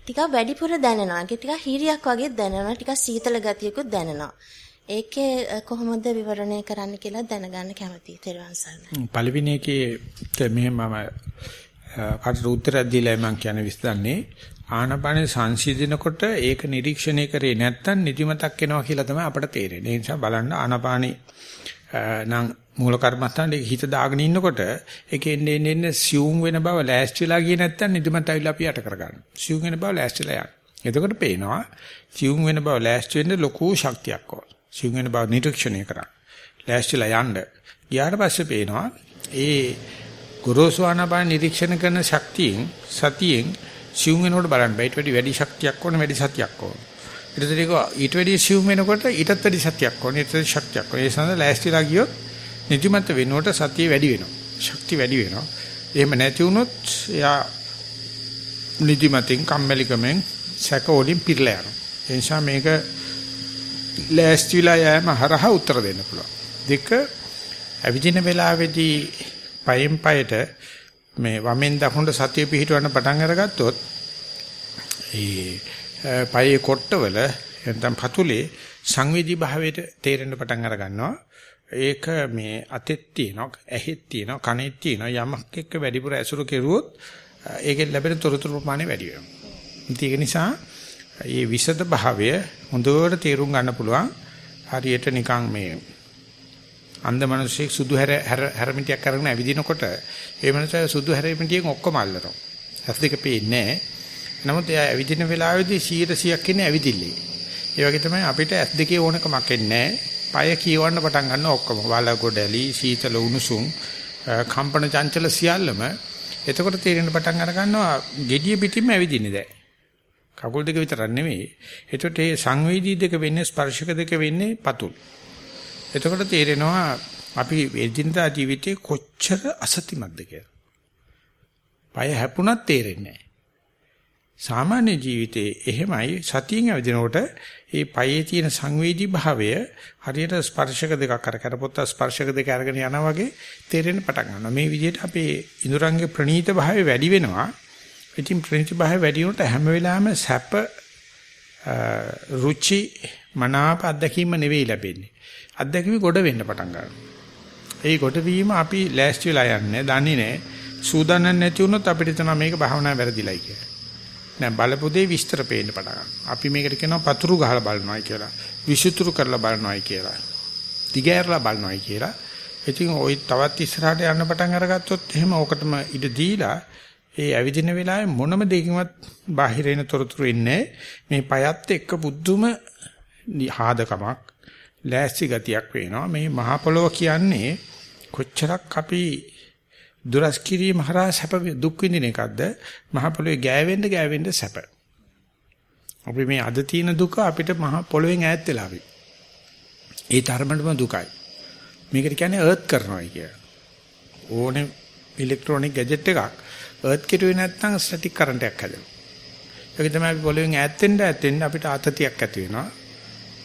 ටිකක් වැඩිපුර දැනෙනවා. ඒක ටිකක් හීරියක් වගේ දැනෙනවා. ටිකක් සීතල ගතියකුත් දැනෙනවා. ඒකේ කොහොමද විවරණය කරන්න කියලා දැනගන්න කැමතියි. තෙරුවන් සරණයි. පළවෙනි එකේ මෙහෙම මම කාටට උත්තරයක් දීලා මම කියන්නේ විශ්දන්නේ ආනපානේ සංසිඳනකොට ඒක නිරීක්ෂණය කරේ නැත්තම් නිදිමතක් එනවා කියලා තමයි අපට තේරෙන්නේ. ඒ නිසා බලන්න ආනපානේ නම් මූල කර්මස්ථානේ හිත දාගෙන ඉන්නකොට ඒකේ එන්නේ එන්නේ සියුම් වෙන බව ලෑස්ති වෙලා ගියේ නැත්තම් නිදිමත ඇවිල්ලා අපි යට කරගන්න. සියුම් වෙන බව ලෑස්තිලා යන්න. එතකොට පේනවා සියුම් වෙන බව ලෑස්ති වෙන්න ලොකු ශක්තියක් ඕන. සියුම් වෙන බව නිරීක්ෂණය කරන්න. ලෑස්තිලා යන්න. ගියාට පස්සේ පේනවා ඒ ගුරුසු ආනාපාන නිරීක්ෂණ කරන ශක්තියෙන් සතියෙන් සියුම් වෙනකොට බලන්න බෑ. ඊට වැඩි වැඩි ශක්තියක් ඕන වැඩි සතියක් ඕන. ඊට වැඩි ඊට වැඩි සියුම් වෙනකොට ඊටත් වැඩි සතියක් ඕන. ඊට වැඩි ශක්තියක් ඕන. ඒ සඳහා ලෑස්තිලා ගියොත් නිදිමත වෙනකොට සතිය වැඩි වෙනවා. ශක්තිය වැඩි වෙනවා. එහෙම නැති වුණොත් එයා නිදිමතින් කම්මැලිකමෙන් සැක වලින් පිරලා යනවා. ඒ නිසා මේක ලෑස්තිලා යෑම හරහා උත්තර දෙන්න පුළුවන්. දෙක අවිජින වෙලාවේදී පයෙන් පයට මේ වමෙන් දකුණට සතිය පිහිටවන්න පටන් අරගත්තොත් ඒ පයේ කොට්ටවල නැත්නම් පතුලේ සංවේදී භාවයට තේරෙන්න පටන් අර ගන්නවා. ඒක මේ අතෙත් තියෙනවා, ඇහෙත් තියෙනවා, කනෙත් තියෙනවා. යමක් එක්ක වැඩිපුර ඇසුරු කෙරුවොත් ඒකෙන් ලැබෙන තොරතුරු ප්‍රමාණය වැඩි වෙනවා. ඒක නිසා මේ විසද භාවය හොඳට තේරුම් ගන්න පුළුවන්. හරියට නිකන් මේ අන්ධ මිනිස්සෙක් සුදු හැර හැරමිටියක් අරගෙන ඇවිදිනකොට ඒ මිනිසා සුදු හැරමිටියෙන් ඔක්කොම අල්ලනවා. ඇස් දෙක පේන්නේ නැහැ. නමුත් එයා ඇවිදින වෙලාවේදී 100ක් ඉන්නේ ඇවිදිල්ලේ. ඒ වගේ තමයි අපිට ඇස් දෙකේ ඕනකමක් එන්නේ නැහැ. পায় කියවන්න පටන් ගන්න ඔක්කොම වලගොඩලි සීතල උණුසුම් කම්පන චංචල සියල්ලම එතකොට තේරෙන පටන් අර ගන්නවා gediya පිටින්ම ඇවිදින්නේ දැන් කකුල් දෙක විතරක් නෙමෙයි එතකොට මේ සංවේදී දෙක වෙන්නේ ස්පර්ශක දෙක වෙන්නේ පතුල් එතකොට තේරෙනවා අපි එදිනදා ජීවිතේ කොච්චර අසතිමත්ද කියලා. පය හැපුණත් තේරෙන්නේ නැහැ. සාමාන්‍ය ජීවිතේ එහෙමයි සතියෙන් ඇවිදිනකොට ඒ පයේ තියෙන සංවේදී භාවය හරියට ස්පර්ශක දෙකක් අර කරපොත්ත ස්පර්ශක දෙක අරගෙන යනවා වගේ තේරෙන්න පටන් ගන්නවා. මේ විදිහට අපේ ඉඳුරංගේ ප්‍රණීත භාවය වැඩි වෙනවා. ඉතින් ප්‍රණීත භාවය වැඩි වුණොත් හැම වෙලාවෙම සැප රුචි මනාප අත්දැකීම නෙවෙයි ලැබෙන්නේ. අත්දැකීම ගොඩ වෙන්න පටන් ගන්නවා. ඒ ගොඩ වීම අපි ලෑස්ති වෙලා යන්නේ, දන්නේ නැහැ. සූදානම් නැති වුණොත් අපිට තමයි මේක භාවනා වැරදිලයි කියලා. නෑ බලපු දේ විස්තර පේන්න පටන් ගන්නවා. අපි මේකට කියනවා පතුරු ගහලා බලනවායි කියලා. විසුතුරු කරලා බලනවායි කියලා. දිගෑරලා බලනවායි කියලා. ඉතින් ওই තවත් ඉස්සරහට යන්න පටන් අරගත්තොත් එහෙම ඕකටම ඉඩ දීලා ඒ ඇවිදින වෙලාවේ මොනම දෙයකින්වත් බාහිර එන තොරතුරු ඉන්නේ මේ පයත් එක්ක බුද්ධුම හාදකමක් ලෑස්ති ගතියක් වෙනවා මේ මහ පොළොව කියන්නේ කොච්චරක් අපි දුරස් කිරීම හරහා සැප දුක් විඳින එකක්ද මහ පොළොවේ ගෑවෙන්න ගෑවෙන්න සැප. අපි මේ අද තියෙන දුක අපිට මහ පොළොවෙන් ඈත් වෙලා අපි. ඒ තරමටම දුකයි. මේකට කියන්නේ අර්ත් කරනවා කිය. ඕනේ ඉලෙක්ට්‍රොනික ගැජට් එකක් අර්ත් කෙරුවේ නැත්නම් ස්ටැටික් කරන්ට් එකක් හැදෙනවා. ඒක තමයි අපි පොළොවෙන් ඈත් වෙන්න ඈත් වෙන්න අපිට ආතතියක් ඇති වෙනවා.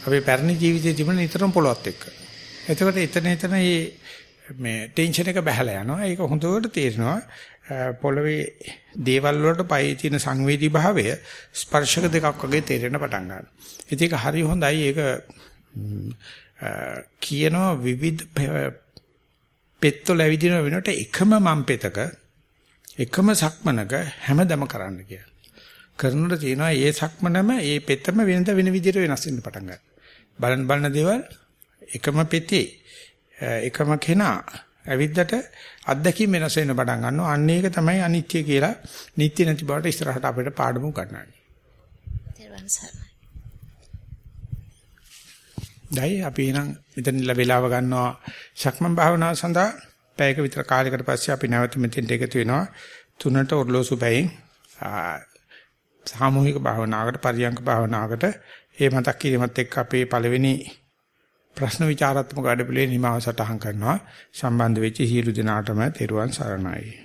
අපේ පැරණි ජීවිතයේ තිබුණ නිතරම පොළොවත් එක්ක. එතකොට එතන එතන මේ මේ ටෙන්ෂන් එක බහලා යනවා. ඒක හොඳට තේරෙනවා. පොළවේ දේවල් වලට පයේ තියෙන සංවේදී භාවය ස්පර්ශක දෙකක් වගේ තේරෙන්න පටන් ගන්නවා. ඒක හරි හොඳයි. ඒක කියනවා විවිධ පෙත්තොල ඇවිදින වෙනකොට එකම මම් පෙතක එකම සක්මනක හැමදම කරන්න කියලා. කරනකොට තියෙනවා ඒ සක්මනම ඒ පෙතම වෙනද වෙන විදිහට වෙනස් වෙන්න පටන් ගන්නවා. බලන බලන දේවල් එකම පෙතේ එකම කෙනා ඇවිද්දට අත්දැකීම් වෙනස් වෙන්න පටන් ගන්නවා. අන්න ඒක තමයි අනිත්‍ය කියලා නිත්‍ය නැති බවට ඉස්සරහට අපිට පාඩමු ගන්නන්නේ. තෙරුවන් සරණයි. දැයි අපි එහෙනම් මෙතන වෙලාව ගන්නවා ශක්මන් භාවනාව සඳහා පැයක විතර කාලයකට පස්සේ අපි නැවත මෙතෙන්ට එකතු වෙනවා. තුනට ඔර්ලෝසු පැයෙන් සාමූහික භාවනාවකට පරියංක භාවනාවකට ඒ මතක් කිරීමත් එක්ක අපේ පළවෙනි ප්‍රශ්න විචාරාත්මක වැඩපිළිවෙල නිමාව සටහන් කරනවා. සම්බන්ධ වෙච්ච සියලු දෙනාටම තෙරුවන් සරණයි.